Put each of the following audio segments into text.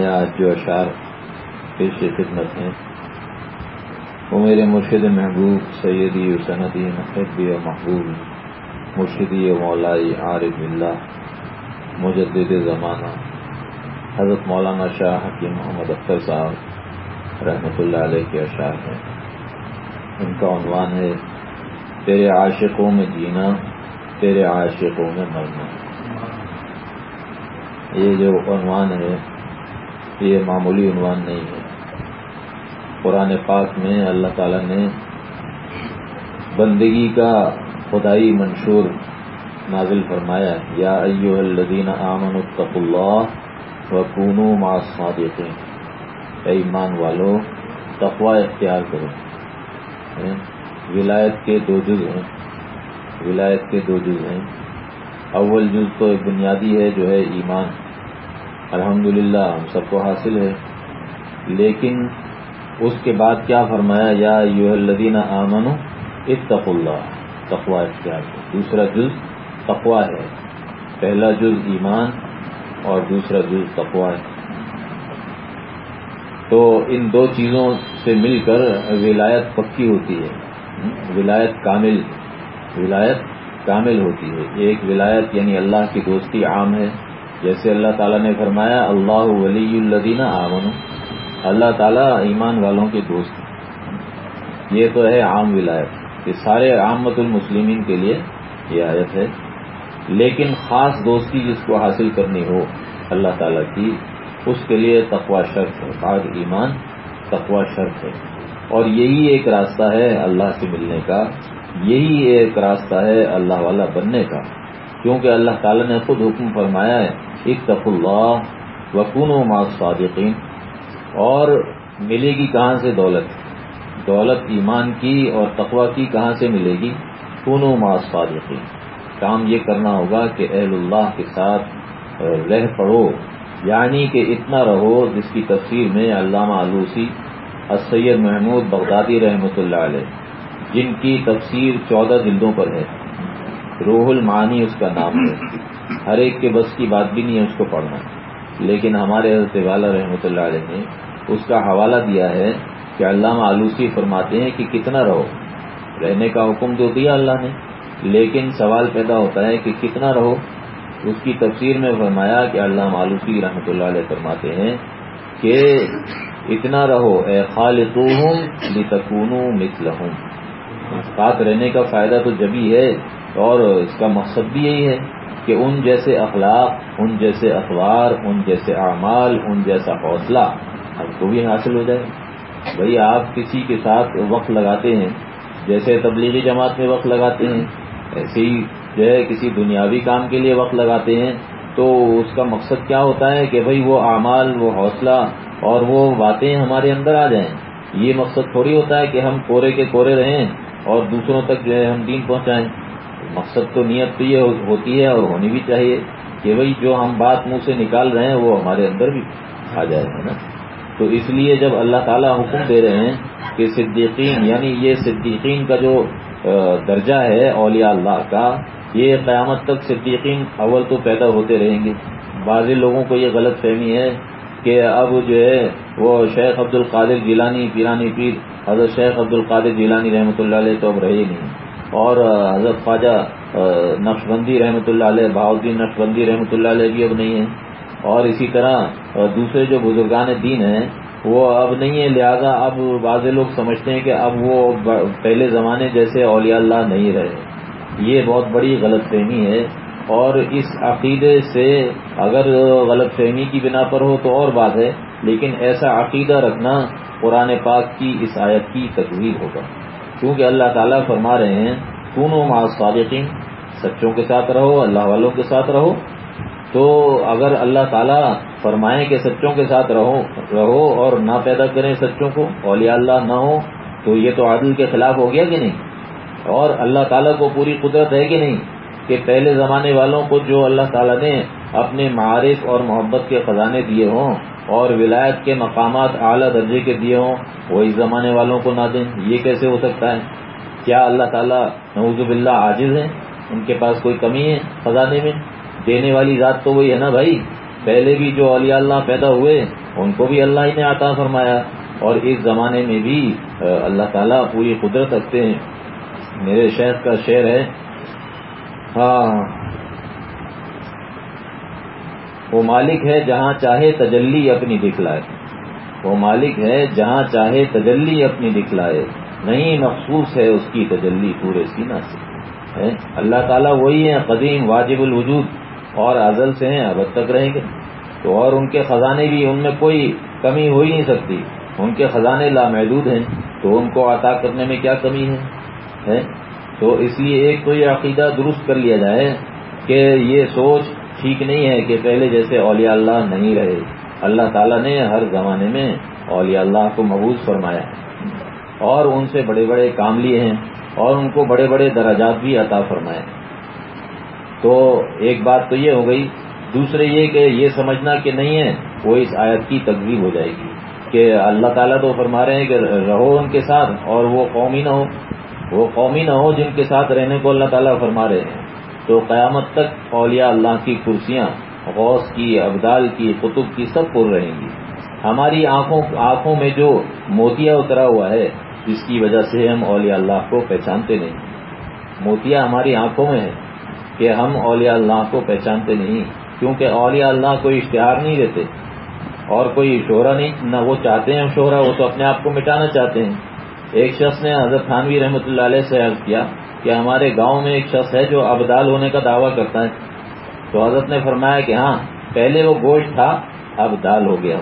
ہے آج جو اشعار پیش خدمت ہیں۔ وہ میرے مرشد محبوب، سیدی و صنعتی محبی و محبوب، مرشدی و مولائی عارف اللہ مجدد زمانہ۔ حضرت مولانا شاہ حکیم محمد اختر صاحب رحمۃ اللہ علیہ کے اشعار ہیں۔ ان کا عنوان ہے، تیرے عاشقوں میں جینا، تیرے عاشقوں میں مرنا۔ یہ جو عنوان ہے یہ معمولی عنوان نہیں ہے۔ قرآن پاک میں اللہ تعالی نے بندگی کا خدائی منشور نازل فرمایا یا ایو الدین آمن الطف اللہ و کونو صادقین اے ایمان والو تقوا اختیار کرو۔ ولایت کے دو جز ہیں۔ ولایت کے دو جز ہیں۔ اول جز تو ایک بنیادی ہے جو ہے ایمان۔ الحمدللہ، ہم سب کو حاصل ہے۔ لیکن اس کے بعد کیا فرمایا؟ یا یو الدین آمن اتق اللہ تقوا اختیار دوسرا جز تقوا ہے۔ پہلا جز ایمان اور دوسرا جز تقوا ہے۔ تو ان دو چیزوں سے مل کر ولایت پکی ہوتی ہے۔ ولایت کامل ولایت کامل ہوتی ہے۔ ایک ولایت یعنی اللہ کی دوستی عام ہے۔ جیسے اللہ تعالیٰ نے فرمایا، اللہ ولی الدینہ آمن اللہ تعالیٰ ایمان والوں کے دوست یہ تو ہے عام ولایت۔ یہ سارے عامت المسلمین کے لیے یہ آیت ہے۔ لیکن خاص دوستی جس کو حاصل کرنی ہو اللہ تعالیٰ کی، اس کے لیے تقوا شرط ہے۔ بعد ایمان تقوا شرط ہے۔ اور یہی ایک راستہ ہے اللہ سے ملنے کا۔ یہی ایک راستہ ہے اللہ والا بننے کا۔ کیونکہ اللہ تعالیٰ نے خود حکم فرمایا ہے اکتف اللہ وکون و ماس صادقین اور ملے گی کہاں سے دولت؟ دولت ایمان کی اور تقوا کی کہاں سے ملے گی؟ کون و ماس صادقین کام یہ کرنا ہوگا کہ اہل اللہ کے ساتھ رہ پڑو یعنی کہ اتنا رہو جس کی تفسیر میں علامہ آلوسی سید محمود بغدادی رحمۃ اللہ علیہ، جن کی تفسیر چودہ جلدوں پر ہے۔ روح المعانی اس کا نام ہے۔ ہر ایک کے بس کی بات بھی نہیں ہے اس کو پڑھنا۔ لیکن ہمارے حضرت والا رحمۃ اللہ علیہ نے اس کا حوالہ دیا ہے کہ علامہ آلوسی فرماتے ہیں کہ کتنا رہو۔ رہنے کا حکم تو دیا اللہ نے، لیکن سوال پیدا ہوتا ہے کہ کتنا رہو۔ اس کی تفسیر میں فرمایا کہ علامہ آلوسی رحمۃ اللہ علیہ فرماتے ہیں کہ اتنا رہو، اے خالقوہم لتکونو مثلہم۔ ساتھ رہنے کا فائدہ تو جبھی ہے اور اس کا مقصد بھی یہی ہے۔ کہ ان جیسے اخلاق، ان جیسے اخبار، ان جیسے اعمال، ان جیسا حوصلہ ہم کو بھی حاصل ہو جائے۔ بھائی آپ کسی کے ساتھ وقت لگاتے ہیں، جیسے تبلیغی جماعت میں وقت لگاتے ہیں، ایسے ہی جو ہے کسی دنیاوی کام کے لیے وقت لگاتے ہیں، تو اس کا مقصد کیا ہوتا ہے کہ بھائی وہ اعمال، وہ حوصلہ اور وہ باتیں ہمارے اندر آ جائیں۔ یہ مقصد تھوڑی ہوتا ہے کہ ہم کورے کے کورے رہیں اور دوسروں تک جو ہے ہم دین پہنچائیں۔ مقصد تو نیت تو یہ ہوتی ہے اور ہونی بھی چاہیے کہ بھائی جو ہم بات منہ سے نکال رہے ہیں وہ ہمارے اندر بھی آ جائے گا نا؟ تو اس لیے جب اللہ تعالیٰ حکم دے رہے ہیں کہ صدیقین یعنی یہ صدیقین کا جو درجہ ہے اولیاء اللہ کا، یہ قیامت تک صدیقین اول تو پیدا ہوتے رہیں گے۔ بعض لوگوں کو یہ غلط فہمی ہے کہ اب جو ہے وہ شیخ عبد القادر جیلانی، پیرانی پیر، حضرت شیخ عبد القادر جیلانی رحمۃ اللہ علیہ تو اب رہے نہیں۔ اور حضرت خواجہ نقش بندی رحمۃ اللہ علیہ بہاؤدین نقش بندی رحمۃ اللہ علیہ بھی اب نہیں ہیں۔ اور اسی طرح دوسرے جو بزرگان دین ہیں، وہ اب نہیں ہے لہذا اب بعض لوگ سمجھتے ہیں کہ اب وہ پہلے زمانے جیسے اولیاء اللہ نہیں رہے۔ یہ بہت بڑی غلط فہمی ہے۔ اور اس عقیدے سے اگر غلط فہمی کی بنا پر ہو تو اور بات ہے، لیکن ایسا عقیدہ رکھنا قرآن پاک کی اس آیت کی تقویر ہوگا۔ کیونکہ اللہ تعالیٰ فرما رہے ہیں کونوں معاذ صادقین، سچوں کے ساتھ رہو، اللہ والوں کے ساتھ رہو۔ تو اگر اللہ تعالیٰ فرمائیں کہ سچوں کے ساتھ رہو رہو اور نہ پیدا کریں سچوں کو، اولیاء اللہ نہ ہو تو یہ تو عادل کے خلاف ہو گیا کہ نہیں؟ اور اللہ تعالیٰ کو پوری قدرت ہے کہ نہیں؟ کہ پہلے زمانے والوں کو جو اللہ تعالیٰ نے اپنے معارف اور محبت کے خزانے دیے ہوں اور ولایت کے مقامات اعلیٰ درجے کے دیے ہوں وہ اس زمانے والوں کو نہ دیں یہ کیسے ہو سکتا ہے؟ کیا اللہ تعالیٰ نوز باللہ عاجز ہیں؟ ان کے پاس کوئی کمی ہے خزانے میں؟ دینے والی ذات تو وہی ہے نا بھائی۔ پہلے بھی جو اولیاء اللہ پیدا ہوئے، ان کو بھی اللہ ہی نے عطا فرمایا۔ اور اس زمانے میں بھی اللہ تعالیٰ پوری قدرت رکھتے ہیں۔ میرے شہر کا شعر ہے ہاں وہ مالک ہے جہاں چاہے تجلی اپنی دکھلائے۔ وہ مالک ہے جہاں چاہے تجلی اپنی دکھلائے۔ نہیں مخصوص ہے اس کی تجلی پورے سینہ سے۔ اللہ تعالیٰ وہی ہے قدیم واجب الوجود۔ اور ازل سے ہیں، اب تک رہیں گے۔ تو اور ان کے خزانے بھی ان میں کوئی کمی ہو ہی نہیں سکتی۔ ان کے خزانے لامحدود ہیں۔ تو ان کو عطا کرنے میں کیا کمی ہے؟ تو اس لیے ایک تو یہ عقیدہ درست کر لیا جائے کہ یہ سوچ ٹھیک نہیں ہے کہ پہلے جیسے اولیاء اللہ نہیں رہے۔ اللہ تعالیٰ نے ہر زمانے میں اولیاء اللہ کو محبوظ فرمایا ہے۔ اور ان سے بڑے بڑے کام لیے ہیں اور ان کو بڑے بڑے دراجات بھی عطا فرمائے۔ تو ایک بات تو یہ ہو گئی۔ دوسرے یہ کہ یہ سمجھنا کہ نہیں ہے، وہ اس آیت کی تقریب ہو جائے گی کہ اللہ تعالیٰ تو فرما رہے ہیں کہ رہو ان کے ساتھ اور وہ قومی نہ ہو۔ وہ قومی نہ ہو جن کے ساتھ رہنے کو اللہ تعالیٰ فرما رہے ہیں۔ تو قیامت تک اولیاء اللہ کی کرسیاں، غوث کی، ابدال کی، قطب کی سب پر رہیں گی۔ ہماری آنکھوں آنکھوں میں جو موتیا اترا ہوا ہے جس کی وجہ سے ہم اولیاء اللہ کو پہچانتے نہیں۔ موتیا ہماری آنکھوں میں ہے کہ ہم اولیاء اللہ کو پہچانتے نہیں، کیونکہ اولیاء اللہ کو اشتہار نہیں دیتے اور کوئی شہرا نہیں، نہ وہ چاہتے ہیں شہرا وہ تو اپنے آپ کو مٹانا چاہتے ہیں۔ ایک شخص نے حضرت خانوی رحمۃ اللہ علیہ سے عرض کیا کہ ہمارے گاؤں میں ایک شخص ہے جو ابدال ہونے کا دعویٰ کرتا ہے۔ تو حضرت نے فرمایا کہ ہاں پہلے وہ گوشت تھا، اب دال ہو گیا۔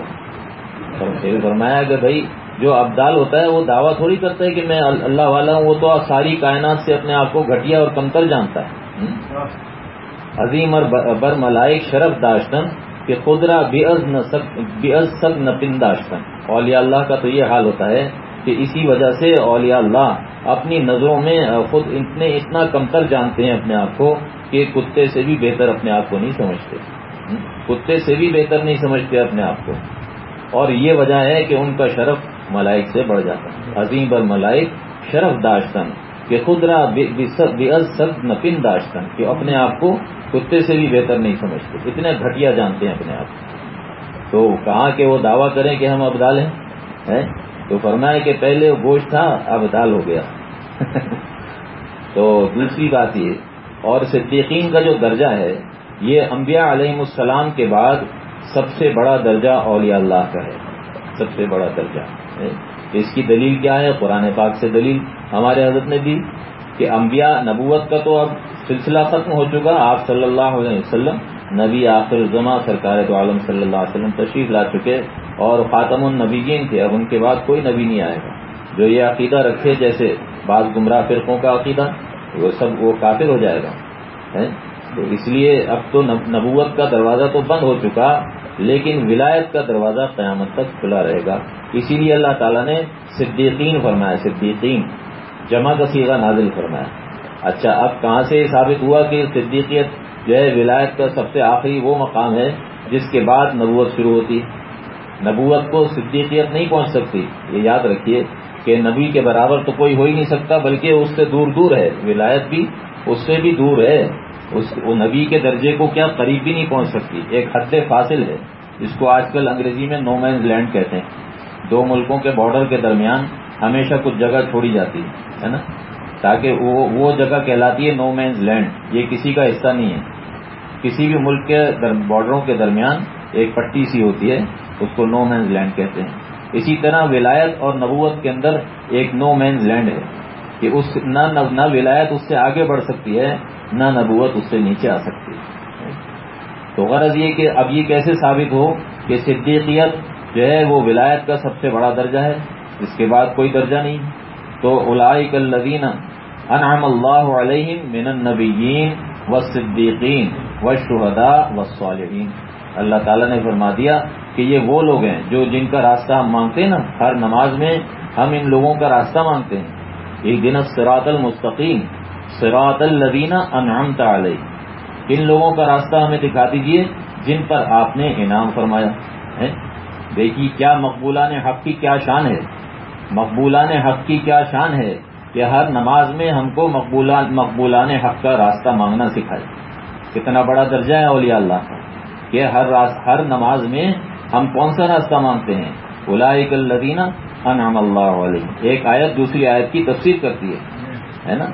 پھر فرمایا کہ بھائی، جو ابدال ہوتا ہے، وہ دعویٰ تھوڑی کرتا ہے کہ میں اللہ والا ہوں، وہ تو ساری کائنات سے اپنے آپ کو گھٹیا اور کمتر جانتا ہے۔ عظیم اور بر ملائک شرف داشتن کہ خدرا بے از سب نپن داشتن اولیاء اللہ کا تو یہ حال ہوتا ہے کہ اسی وجہ سے اولیاء اللہ اپنی نظروں میں خود اتنے اتنا کمتر جانتے ہیں اپنے آپ کو کہ کتے سے بھی بہتر اپنے آپ کو نہیں سمجھتے۔ کتے سے بھی بہتر نہیں سمجھتے اپنے آپ کو۔ اور یہ وجہ ہے کہ ان کا شرف ملائک سے بڑھ جاتا ہے۔ عظیم بر ملائک شرف داشتن کہ خدرا سب نپن داشتن کہ اپنے آپ کو کتے سے بھی بہتر نہیں سمجھتے۔ اتنے گھٹیا جانتے ہیں اپنے آپ کو۔ تو کہاں کہ وہ دعویٰ کریں کہ ہم ابدال ہیں؟ تو فرمایا کہ پہلے وہ گوشت تھا اب دال ہو گیا۔ تو دوسری بات یہ اور صدیقین کا جو درجہ ہے یہ انبیاء علیہ السلام کے بعد سب سے بڑا درجہ اولیاء اللہ کا ہے۔ سب سے بڑا درجہ اس کی دلیل کیا ہے؟ قرآن پاک سے دلیل۔ ہمارے حضرت نے دی کہ انبیاء نبوت کا تو اب سلسلہ ختم ہو چکا آپ صلی اللہ علیہ وسلم نبی آخر الزما سرکار تو عالم صلی اللہ علیہ وسلم تشریف لا چکے اور خاتم النبیین تھے۔ اب ان کے بعد کوئی نبی نہیں آئے گا۔ جو یہ عقیدہ رکھے جیسے بعض گمراہ فرقوں کا عقیدہ، وہ سب وہ کافر ہو جائے گا۔ تو اس لیے اب تو نبوت کا دروازہ تو بند ہو چکا، لیکن ولایت کا دروازہ قیامت تک کھلا رہے گا۔ اسی لیے اللہ تعالیٰ نے صدیقین فرمایا، صدیقین، جمع کا سیگا نازل فرمایا۔ اچھا اب کہاں سے ثابت ہوا کہ صدیقیت جو ہے ولایت کا سب سے آخری وہ مقام ہے جس کے بعد نبوت شروع ہوتی نبوت کو صدیقیت نہیں پہنچ سکتی۔ یہ یاد رکھیے کہ نبی کے برابر تو کوئی ہو ہی نہیں سکتا، بلکہ اس سے دور دور ہے۔ ولایت بھی اس سے بھی دور ہے۔ اس وہ نبی کے درجے کو کیا قریب بھی نہیں پہنچ سکتی۔ ایک حد فاصل ہے۔ جس کو آج کل انگریزی میں نو مینز لینڈ کہتے ہیں۔ دو ملکوں کے بارڈر کے درمیان ہمیشہ کچھ جگہ چھوڑی جاتی ہے نا؟ تاکہ وہ وہ جگہ کہلاتی ہے نو مینز لینڈ یہ کسی کا حصہ نہیں ہے. کسی بھی ملک کے بارڈروں کے درمیان ایک پٹی سی ہوتی ہے، اس کو نو مینز لینڈ کہتے ہیں. اسی طرح ولایت اور نبوت کے اندر ایک نو مینز لینڈ ہے کہ اس نہ نہ ولایت اس سے آگے بڑھ سکتی ہے، نہ نبوت اس سے نیچے آ سکتی ہے. تو غرض یہ کہ اب یہ کیسے ثابت ہو کہ صدیقیت جو ہے وہ ولایت کا سب سے بڑا درجہ ہے، اس کے بعد کوئی درجہ نہیں. تو الاک الدین انعم اللہ علیہ من النبیین و صدیقین و شہدا و صالحین اللہ تعالیٰ نے فرما دیا کہ یہ وہ لوگ ہیں جو جن کا راستہ ہم مانگتے ہیں نا، ہر نماز میں ہم ان لوگوں کا راستہ مانگتے ہیں۔ ایک دن سراط المستقیم سراط الدینہ انعمت علیہ ان لوگوں کا راستہ ہمیں دکھا دیجیے جن پر آپ نے انعام فرمایا دیکھیے کیا مقبولان حق کی کیا شان ہے۔ مقبولان حق کی کیا شان ہے کہ ہر نماز میں ہم کو مقبولان مقبولان حق کا راستہ مانگنا سکھائے۔ کتنا بڑا درجہ ہے اولیاء اللہ کا کہ ہر ہر نماز میں ہم کون سا راستہ مانگتے ہیں؟ الاک الدینہ انعام اللہ علیہ ایک آیت دوسری آیت کی تفسیر کرتی ہے نا؟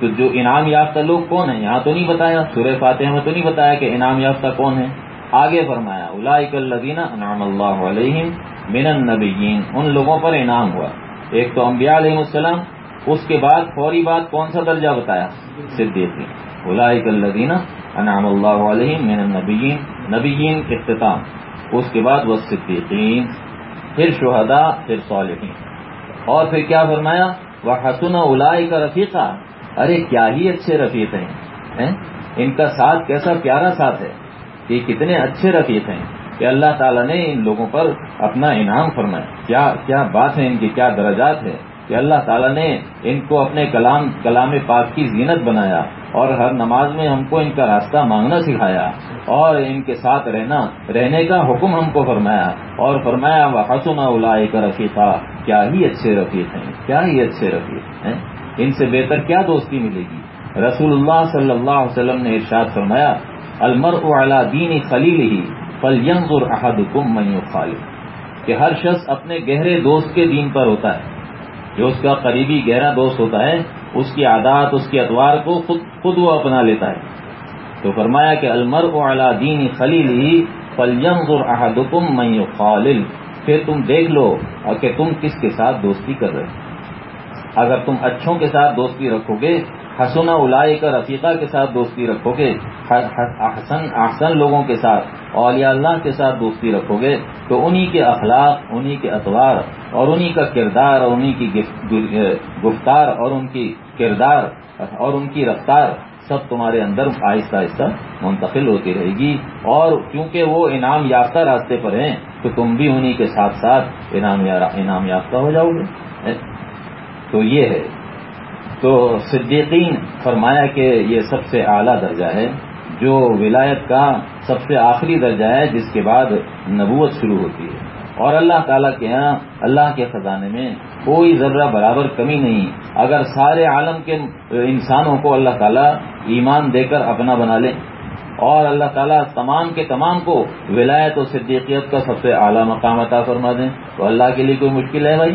تو جو انعام یافتہ لوگ کون ہیں؟ یہاں تو نہیں بتایا، سورہ فاتح میں تو نہیں بتایا کہ انعام یافتہ کون ہے۔ آگے فرمایا الاک الدینہ انعام اللہ علیہ من النبیین، ان لوگوں پر انعام ہوا۔ ایک تو انبیاء علیہ السلام، اس کے بعد فوری بات کون سا درجہ بتایا؟ صدیقی الاک الدینہ انعام اللہ علیہ من النبیین، نبیین اختتام۔ اس کے بعد وہ صدیقین، پھر شہدا پھر صالحین۔ اور پھر کیا فرمایا؟ وہ حسن الائی کا رفیقہ ارے کیا ہی اچھے رفیق ہیں؟ ان کا ساتھ کیسا پیارا ساتھ ہے؟ یہ کتنے اچھے رفیق ہیں۔ کہ اللہ تعالیٰ نے ان لوگوں پر اپنا انعام فرمایا۔ کیا کیا بات ہے ان کی؟ کیا درجات ہے کہ اللہ تعالیٰ نے ان کو اپنے کلام کلام پاک کی زینت بنایا اور ہر نماز میں ہم کو ان کا راستہ مانگنا سکھایا اور ان کے ساتھ رہنا رہنے کا حکم ہم کو فرمایا اور فرمایا وہ حسن اولا کا رفیقہ کیا ہی اچھے رفیق ہیں، کیا ہی اچھے رفیق ہیں۔ ان سے بہتر کیا دوستی ملے گی؟ رسول اللہ صلی اللہ علیہ وسلم نے ارشاد فرمایا المر اعلیٰ دین خلیل ہی فل ینگ الحد کم خالد کہ ہر شخص اپنے گہرے دوست کے دین پر ہوتا ہے، جو اس کا قریبی گہرا دوست ہوتا ہے، اس کی عادات، اس کے اتوار کو خود خود وہ اپنا لیتا ہے۔ تو فرمایا کہ المر اعلیٰ دین خلیل ہی فلیم الحدم میں خالل پھر تم دیکھ لو کہ تم کس کے ساتھ دوستی کر رہے اگر تم اچھوں کے ساتھ دوستی رکھو گے حسن الائی کا رفیقہ کے ساتھ دوستی رکھو گے احسن احسن لوگوں کے ساتھ، اولیاء اللہ کے ساتھ دوستی رکھو گے تو انہی کے اخلاق، انہی کے اطوار اور انہی کا کردار اور انہی کی گفتار اور ان کی کردار، اور ان کی رفتار سب تمہارے اندر آہستہ آہستہ منتقل ہوتی رہے گی۔ اور کیونکہ وہ انعام یافتہ راستے پر ہیں، تو تم بھی انہی کے ساتھ ساتھ انعام یافتہ ہو جاؤ گے۔ تو یہ ہے۔ تو صدیقین فرمایا کہ یہ سب سے اعلیٰ درجہ ہے، جو ولایت کا سب سے آخری درجہ ہے، جس کے بعد نبوت شروع ہوتی ہے۔ اور اللہ تعالیٰ کے یہاں اللہ کے خزانے میں کوئی ذرہ برابر کمی نہیں۔ اگر سارے عالم کے انسانوں کو اللہ تعالیٰ ایمان دے کر اپنا بنا لے، اور اللہ تعالیٰ تمام کے تمام کو ولایت و صدیقیت کا سب سے اعلیٰ مقام عطا فرما دیں، تو اللہ کے لیے کوئی مشکل ہے بھائی؟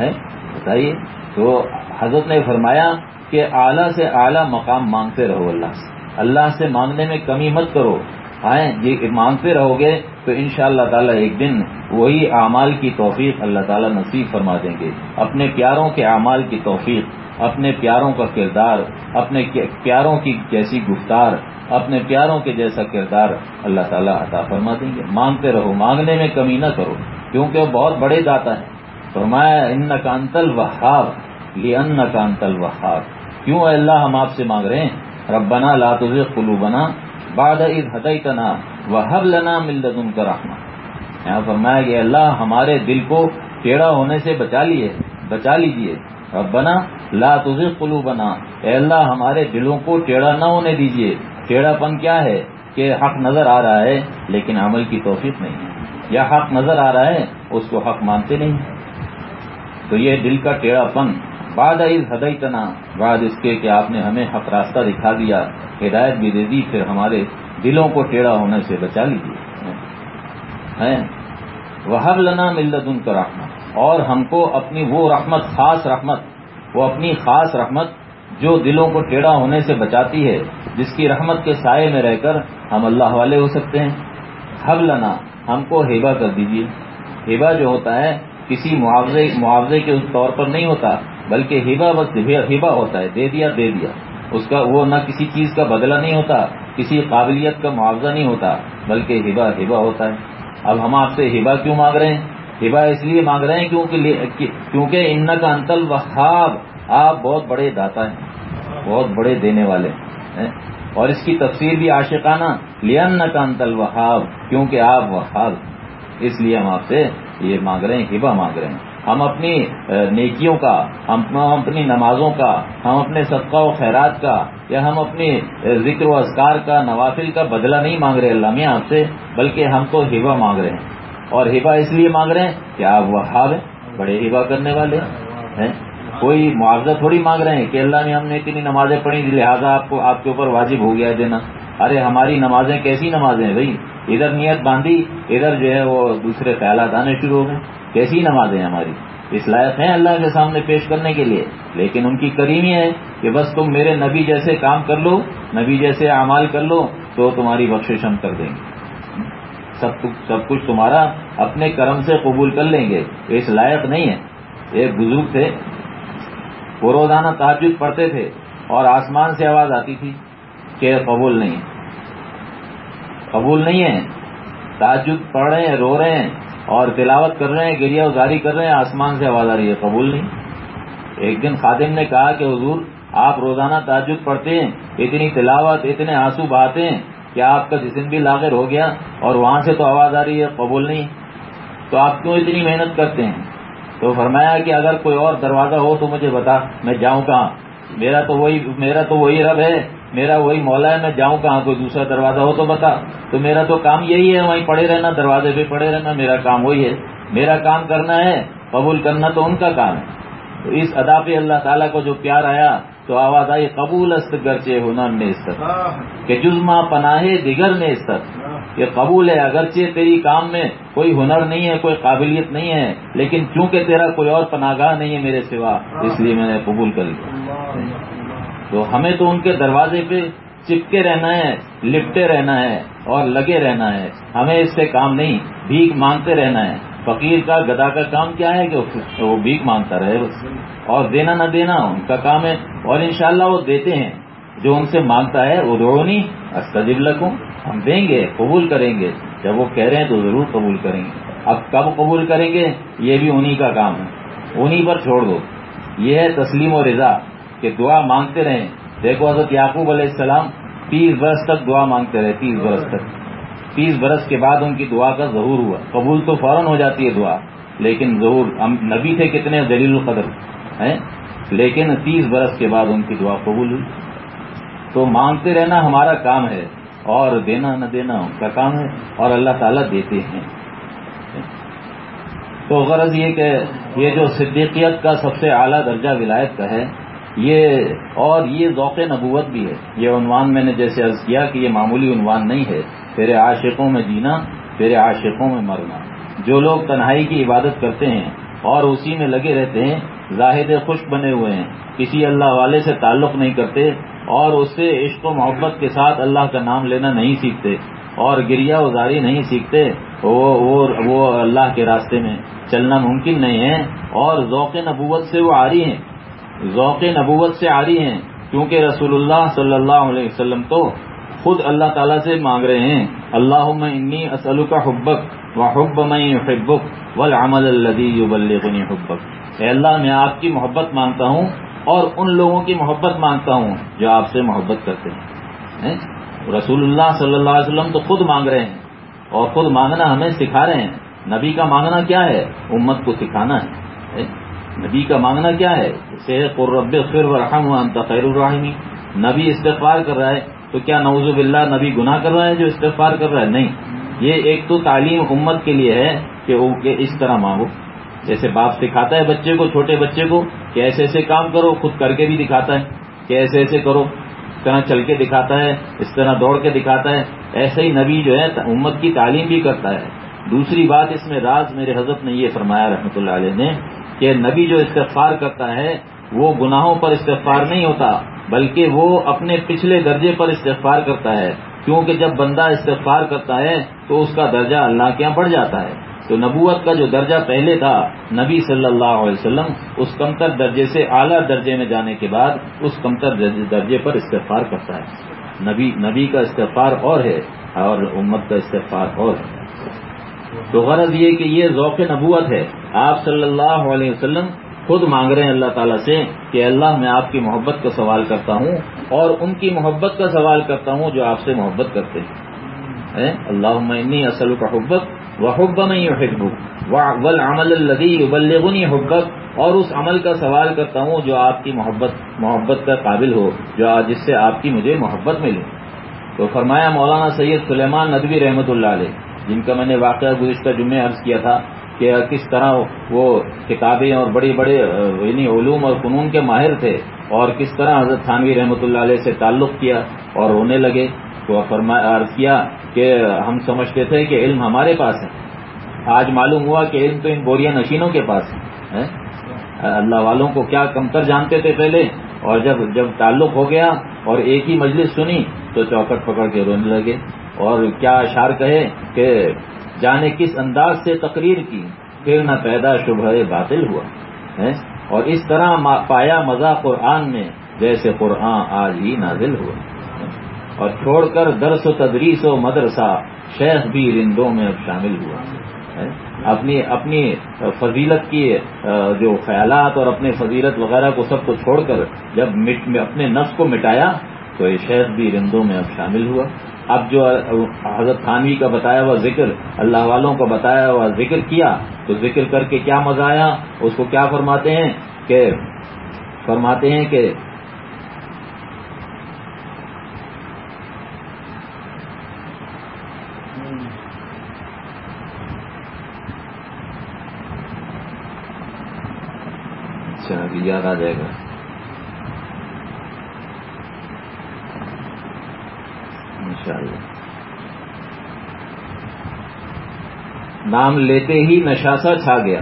ہے؟ بتائیے۔ تو حضرت نے فرمایا کہ اعلیٰ سے اعلیٰ مقام مانگتے رہو اللہ سے۔ اللہ سے مانگنے میں کمی مت کرو۔ آئیں یہ مانگتے رہو گے تو ان شاء اللہ تعالیٰ ایک دن وہی اعمال کی توفیق اللہ تعالیٰ نصیب فرما دیں گے۔ اپنے پیاروں کے اعمال کی توفیق، اپنے پیاروں کا کردار، اپنے پیاروں کی جیسی گفتار، اپنے پیاروں کے جیسا کردار اللہ تعالیٰ عطا فرما دیں گے۔ مانگتے رہو، مانگنے میں کمی نہ کرو، کیونکہ وہ بہت بڑے داتا ہے فرمایا ان کا انتل وہاب۔ لی ان کا انتل وہاب کیوں اللہ ہم آپ سے مانگ رہے ہیں؟ ربنا لا تزغ قلوبنا بعد اذ هديتنا وهب لنا من لدنك رحمہ یہاں فرمایا کہ اللہ ہمارے دل کو ٹیڑھا ہونے سے بچا لیے، بچا لیجیے۔ ربنا لا تزغ قلوبنا۔ اے اللہ ہمارے دلوں کو ٹیڑھا نہ ہونے دیجیے۔ ٹیڑھا پن کیا ہے؟ کہ حق نظر آ رہا ہے، لیکن عمل کی توفیق نہیں۔ ہے یا حق نظر آ رہا ہے، اس کو حق مانتے نہیں۔ تو یہ دل کا ٹیڑھا پن بعد عز ہدئی بعد اس کے کہ آپ نے ہمیں حق راستہ دکھا دیا، ہدایت بھی دے دی، پھر ہمارے دلوں کو ٹیڑھا ہونے سے بچا لیجیے وہ لنا ملت ان کا رحمت اور ہم کو اپنی وہ رحمت، خاص رحمت، وہ اپنی خاص رحمت جو دلوں کو ٹیڑھا ہونے سے بچاتی ہے، جس کی رحمت کے سائے میں رہ کر ہم اللہ والے ہو سکتے ہیں۔ حب لنا، ہم کو ہیبا کر دیجیے ہیبا جو ہوتا ہے، کسی معاوضے معاوضے کے طور پر نہیں ہوتا۔ بلکہ ہبا بس ہبا ہوتا ہے، دے دیا دے دیا۔ اس کا وہ نہ کسی چیز کا بدلہ نہیں ہوتا، کسی قابلیت کا معاوضہ نہیں ہوتا، بلکہ ہبا ہبا ہوتا ہے۔ اب ہم آپ سے ہبا کیوں مانگ رہے ہیں؟ ہبا اس لیے مانگ رہے ہیں کیونکہ کیونکہ ان کا انتل وہاب آپ بہت بڑے داتا ہیں، بہت بڑے دینے والے ہیں۔ اور اس کی تفسیر بھی عاشقانہ لین کا انتل وہاب کیونکہ آپ وہاب اس لیے ہم آپ سے یہ مانگ رہے ہیں ہبا مانگ رہے ہیں۔ ہم اپنی نیکیوں کا، ہم اپنی نمازوں کا، ہم اپنے صدقہ و خیرات کا، یا ہم اپنی ذکر و اذکار کا، نوافل کا بدلہ نہیں مانگ رہے اللہ میں آپ سے، بلکہ ہم تو ہبا مانگ رہے ہیں۔ اور ہبا اس لیے مانگ رہے ہیں کہ آپ وہ ہیں، بڑے ہبا کرنے والے ہیں۔ کوئی معاوضہ تھوڑی مانگ رہے ہیں کہ اللہ میں ہم نے اتنی نمازیں پڑھی، لہٰذا آپ کو، آپ کے اوپر واجب ہو گیا دینا۔ ارے ہماری نمازیں کیسی نمازیں ہیں بھائی؟ ادھر نیت باندھی، ادھر جو ہے وہ دوسرے خیالات آنے شروع ہو گئے۔ کیسی نمازیں ہماری؟ اس لائق ہیں اللہ کے سامنے پیش کرنے کے لیے؟ لیکن ان کی کریمی ہے کہ بس تم میرے نبی جیسے کام کر لو، نبی جیسے اعمال کر لو، تو تمہاری بخش ہم کر دیں گے۔ سب سب کچھ تمہارا اپنے کرم سے قبول کر لیں گے۔ اس لائق نہیں ہے۔ ایک بزرگ تھے، وہ روزانہ تعجد پڑھتے تھے اور آسمان سے آواز آتی تھی کہ قبول نہیں۔ قبول نہیں ہے تعجد پڑھ رہے ہیں، رو رہے ہیں اور تلاوت کر رہے ہیں گریا ازاری کر رہے ہیں، آسمان سے آواز آ رہی ہے، قبول نہیں۔ ایک دن خادم نے کہا کہ حضور، آپ روزانہ تعجد پڑھتے ہیں، اتنی تلاوت، اتنے آنسو بہاتے ہیں کہ آپ کا جسم بھی لاغر ہو گیا اور وہاں سے تو آواز آ رہی ہے، قبول نہیں۔ تو آپ کیوں اتنی محنت کرتے ہیں؟ تو فرمایا کہ اگر کوئی اور دروازہ ہو تو مجھے بتا، میں جاؤں کہاں؟ میرا تو وہی، میرا تو وہی رب ہے۔ میرا وہی مولا ہے میں جاؤں کہاں کوئی دوسرا دروازہ ہو تو بتا۔ تو میرا تو کام یہی ہے وہیں پڑے رہنا دروازے پہ پڑے رہنا میرا کام وہی ہے۔ میرا کام کرنا ہے قبول کرنا تو ان کا کام ہے۔ تو اس ادا پہ اللہ تعالیٰ کو جو پیار آیا تو آواز آئی قبول است گرچے ہنر نے استر کہ جزما پناہ دیگر نے استر یہ قبول ہے اگرچہ تیری کام میں کوئی ہنر نہیں ہے کوئی قابلیت نہیں ہے لیکن چونکہ تیرا کوئی اور پناہ گاہ نہیں ہے میرے سوا اس لیے میں نے قبول کر لیا۔ تو ہمیں تو ان کے دروازے پہ چپکے رہنا ہے، لپٹے رہنا ہے اور لگے رہنا ہے۔ ہمیں اس سے کام نہیں، بھیک مانگتے رہنا ہے۔ فقیر کا گدا کا کام کیا ہے کہ وہ بھیک مانگتا رہے بس۔ اور دینا نہ دینا، ان کا کام ہے۔ اور انشاءاللہ وہ دیتے ہیں۔ جو ان سے مانگتا ہے وہ دوڑو نہیں استجب لکھوں ہم دیں گے، قبول کریں گے۔ جب وہ کہہ رہے ہیں تو ضرور قبول کریں گے۔ اب کب قبول کریں گے؟ یہ بھی انہی کا کام ہے۔ انہی پر چھوڑ دو۔ یہ ہے تسلیم و رضا۔ کہ دعا مانگتے رہیں۔ دیکھو حضرت یعقوب علیہ السلام تیس برس تک دعا مانگتے رہے، تیس برس تک۔ تیس برس کے بعد ان کی دعا کا ظہور ہوا۔ قبول تو فوراً ہو جاتی ہے دعا، لیکن ظہور، ہم نبی تھے کتنے دلیل القدر، ہیں؟ لیکن تیس برس کے بعد ان کی دعا قبول ہوئی۔ تو مانگتے رہنا ہمارا کام ہے، اور دینا نہ دینا ان کا کام ہے، اور اللہ تعالیٰ دیتے ہیں۔ تو غرض یہ کہ یہ جو صدیقیت کا سب سے اعلیٰ درجہ ولایت کا ہے یہ اور یہ ذوق نبوت بھی ہے۔ یہ عنوان میں نے جیسے عرض کیا کہ یہ معمولی عنوان نہیں ہے۔ تیرے عاشقوں میں جینا، تیرے عاشقوں میں مرنا۔ جو لوگ تنہائی کی عبادت کرتے ہیں اور اسی میں لگے رہتے ہیں، زاہد خشک بنے ہوئے ہیں۔ کسی اللہ والے سے تعلق نہیں کرتے اور اس سے عشق و محبت کے ساتھ اللہ کا نام لینا نہیں سیکھتے اور گریا ازاری نہیں سیکھتے۔ وہ وہ اللہ کے راستے میں چلنا ممکن نہیں ہے اور ذوق نبوت سے وہ آ رہی ہیں۔ ذوق نبوت سے آ رہی ہیں، کیونکہ رسول اللہ صلی اللہ علیہ وسلم تو خود اللہ تعالیٰ سے مانگ رہے ہیں۔ اللہ انی اسلو کا حبک و حب میں حبک و عمل اللہ حبک۔ اے اللہ، میں آپ کی محبت مانگتا ہوں اور ان لوگوں کی محبت مانگتا ہوں جو آپ سے محبت کرتے ہیں۔ رسول اللہ صلی اللہ علیہ وسلم تو خود مانگ رہے ہیں اور خود مانگنا ہمیں سکھا رہے ہیں۔ نبی کا مانگنا کیا ہے؟ امت کو سکھانا ہے۔ نبی کا مانگنا کیا ہے؟ قرب خیر رحم خیر الرحمی نبی استغفار کر رہا ہے تو کیا نوز باللہ نبی گناہ کر رہا ہے جو استغفار کر رہا ہے؟ نہیں۔ یہ ایک تو تعلیم امت کے لیے ہے کہ اس طرح مانگو۔ جیسے باپ سکھاتا ہے بچے کو، چھوٹے بچے کو، کہ ایسے ایسے کام کرو، خود کر کے بھی دکھاتا ہے، کہ ایسے ایسے کرو۔ اس طرح چل کے دکھاتا ہے، اس طرح دوڑ کے دکھاتا ہے۔ ایسے ہی نبی جو ہے، امت کی تعلیم بھی کرتا ہے۔ دوسری بات اس میں راز میرے حضرت نے یہ فرمایا رحمۃ اللہ علیہ نے کہ نبی جو استغفار کرتا ہے وہ گناہوں پر استغفار نہیں ہوتا، بلکہ وہ اپنے پچھلے درجے پر استغفار کرتا ہے۔ کیونکہ جب بندہ استغفار کرتا ہے تو اس کا درجہ اللہ کے یہاں بڑھ جاتا ہے۔ تو نبوت کا جو درجہ پہلے تھا نبی صلی اللہ علیہ وسلم، اس کمتر درجے سے اعلیٰ درجے میں جانے کے بعد اس کمتر درجے پر استغفار کرتا ہے۔ نبی نبی کا استغفار اور ہے اور امت کا استغفار اور ہے۔ تو غرض یہ کہ یہ ذوق نبوت ہے۔ آپ صلی اللہ علیہ وسلم خود مانگ رہے ہیں اللہ تعالیٰ سے کہ اللہ میں آپ کی محبت کا سوال کرتا ہوں اور ان کی محبت کا سوال کرتا ہوں جو آپ سے محبت کرتے ہیں۔ اللہ عمنی اصل کا حبت و حب میں ول عمل الدی ابلغنی حبت اور اس عمل کا سوال کرتا ہوں جو آپ کی محبت محبت کا قابل ہو، جو جس سے آپ کی مجھے محبت ملے تو فرمایا مولانا سید سلیمان ندوی رحمۃ اللہ علیہ جن کا میں نے واقعہ گزشتہ جمعے عرض کیا تھا کہ کس طرح وہ کتابیں اور بڑے بڑے یعنی علوم اور فنون کے ماہر تھے اور کس طرح حضرت تھانوی رحمۃ اللہ علیہ سے تعلق کیا اور رونے لگے۔ تو فرمایا عرض کیا کہ ہم سمجھتے تھے کہ علم ہمارے پاس ہے۔ آج معلوم ہوا کہ علم تو ان بوریا نشینوں کے پاس ہے اللہ والوں کو کیا کمتر جانتے تھے پہلے؟ اور جب جب تعلق ہو گیا اور ایک ہی مجلس سنی تو چوکٹ پکڑ کے رونے لگے۔ اور کیا اشار کہے کہ جانے کس انداز سے تقریر کی، پھر نہ پیدا شبہ باطل ہوا اور اس طرح پایا مزہ قرآن میں جیسے قرآن آج ہی نازل ہوا اور چھوڑ کر درس و تدریس و مدرسہ شیخ بھی رندوں میں اب شامل ہوا اپنی اپنی فضیلت کی جو خیالات اور اپنے فضیلت وغیرہ کو سب کو چھوڑ کر جب اپنے نفس کو مٹایا تو یہ شیخ بھی رندوں میں اب شامل ہوا اب جو حضرت خانوی کا بتایا ہوا ذکر، اللہ والوں کا بتایا ہوا ذکر کیا، تو ذکر کر کے کیا مزہ آیا؟ اس کو کیا فرماتے ہیں؟ کہ فرماتے ہیں کہ اچھا ابھی یاد آ جائے گا۔ نام لیتے ہی نشاسا چھا گیا۔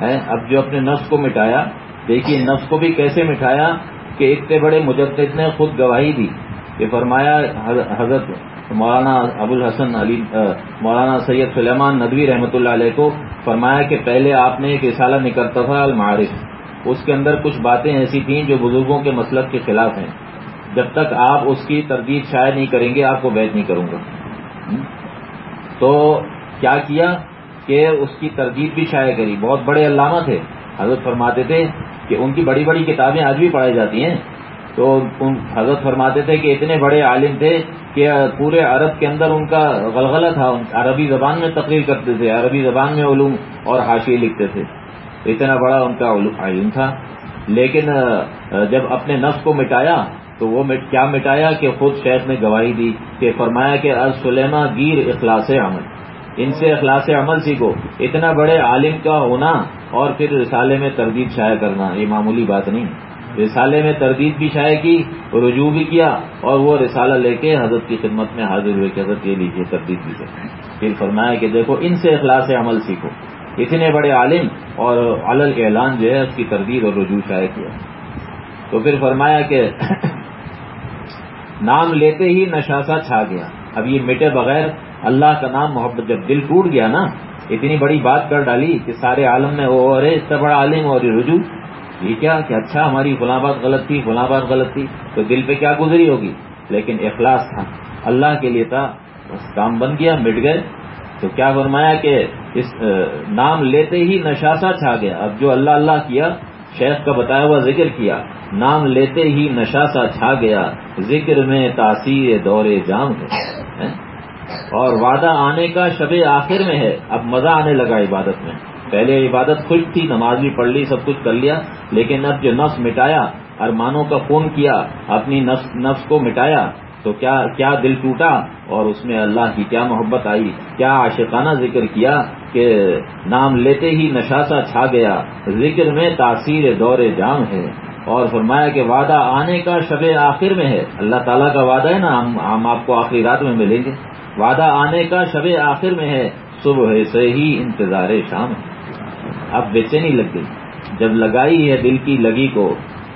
ہے اب جو اپنے نفس کو مٹایا، دیکھیے نفس کو بھی کیسے مٹایا کہ اتنے بڑے مجدد نے خود گواہی دی۔ کہ فرمایا حضرت مولانا ابو الحسن علی مولانا سید سلیمان ندوی رحمۃ اللہ علیہ کو فرمایا کہ پہلے آپ نے ایک رسالہ نکلتا تھا المعارف۔ اس کے اندر کچھ باتیں ایسی تھیں جو بزرگوں کے مسلک کے خلاف ہیں۔ جب تک آپ اس کی تردید شاید نہیں کریں گے، آپ کو بیچ نہیں کروں گا۔ تو کیا کیا کہ اس کی تردید بھی شائع کری۔ بہت بڑے علامہ تھے۔ حضرت فرماتے تھے کہ ان کی بڑی بڑی کتابیں آج بھی پڑھائی جاتی ہیں۔ تو حضرت فرماتے تھے کہ اتنے بڑے عالم تھے کہ پورے عرب کے اندر ان کا غلغلہ تھا۔ عربی زبان میں تقریر کرتے تھے، عربی زبان میں علوم اور حاشی لکھتے تھے۔ اتنا بڑا ان کا علم تھا۔ لیکن جب اپنے نفس کو مٹایا تو وہ کیا مٹایا کہ خود شیخ نے گواہی دی کہ فرمایا کہ از سلیما گیر اخلاص عمل۔ ان سے اخلاص عمل سیکھو۔ اتنا بڑے عالم کا ہونا اور پھر رسالے میں تردید شائع کرنا، یہ معمولی بات نہیں۔ رسالے میں تردید بھی شائع کی، رجوع بھی کیا اور وہ رسالہ لے کے حضرت کی خدمت میں حاضر ہوئے کہ حضرت یہ لیجیے تردید بھی کریں۔ پھر فرمایا کہ دیکھو، ان سے اخلاص عمل سیکھو۔ اتنے بڑے عالم اور علل اعلان جو ہے، اس کی تردید اور رجوع شائع کیا۔ تو پھر فرمایا کہ نام لیتے ہی نشاسا چھا گیا۔ اب یہ مٹے بغیر اللہ کا نام محبت جب دل ٹوٹ گیا نا، اتنی بڑی بات کر ڈالی کہ سارے عالم میں وہ اور اس سے بڑا عالم اور رجوع۔ یہ کیا کہ اچھا ہماری فلاں بات غلط تھی، فلاں بات غلط تھی، تو دل پہ کیا گزری ہوگی؟ لیکن اخلاص تھا۔ اللہ کے لیے تھا۔ بس کام بن گیا، مٹ گئے۔ تو کیا فرمایا کہ اس نام لیتے ہی نشاسا چھا گیا۔ اب جو اللہ اللہ کیا شیخ کا بتایا ہوا ذکر کیا، نام لیتے ہی نشاسا چھا گیا، ذکر میں تاثیر دور جام ہے اور وعدہ آنے کا شب آخر میں ہے، اب مزہ آنے لگا عبادت میں۔ پہلے عبادت خوش تھی، نماز بھی پڑھ لی، سب کچھ کر لیا، لیکن اب جو نفس مٹایا، ارمانوں کا فون کیا، اپنی نفس نفس کو مٹایا تو کیا کیا دل ٹوٹا اور اس میں اللہ کی کیا محبت آئی؟ کیا عاشقانہ ذکر کیا کہ نام لیتے ہی نشاسا چھا گیا؟ ذکر میں تاثیر دور جام ہے۔ اور فرمایا کہ وعدہ آنے کا شب آخر میں ہے۔ اللہ تعالیٰ کا وعدہ ہے نا، ہم آپ کو آخری رات میں ملیں گے۔ وعدہ آنے کا شب آخر میں ہے، صبح سے ہی انتظار شام اب بے چینی لگ گئی۔ جب لگائی ہے دل کی لگی کو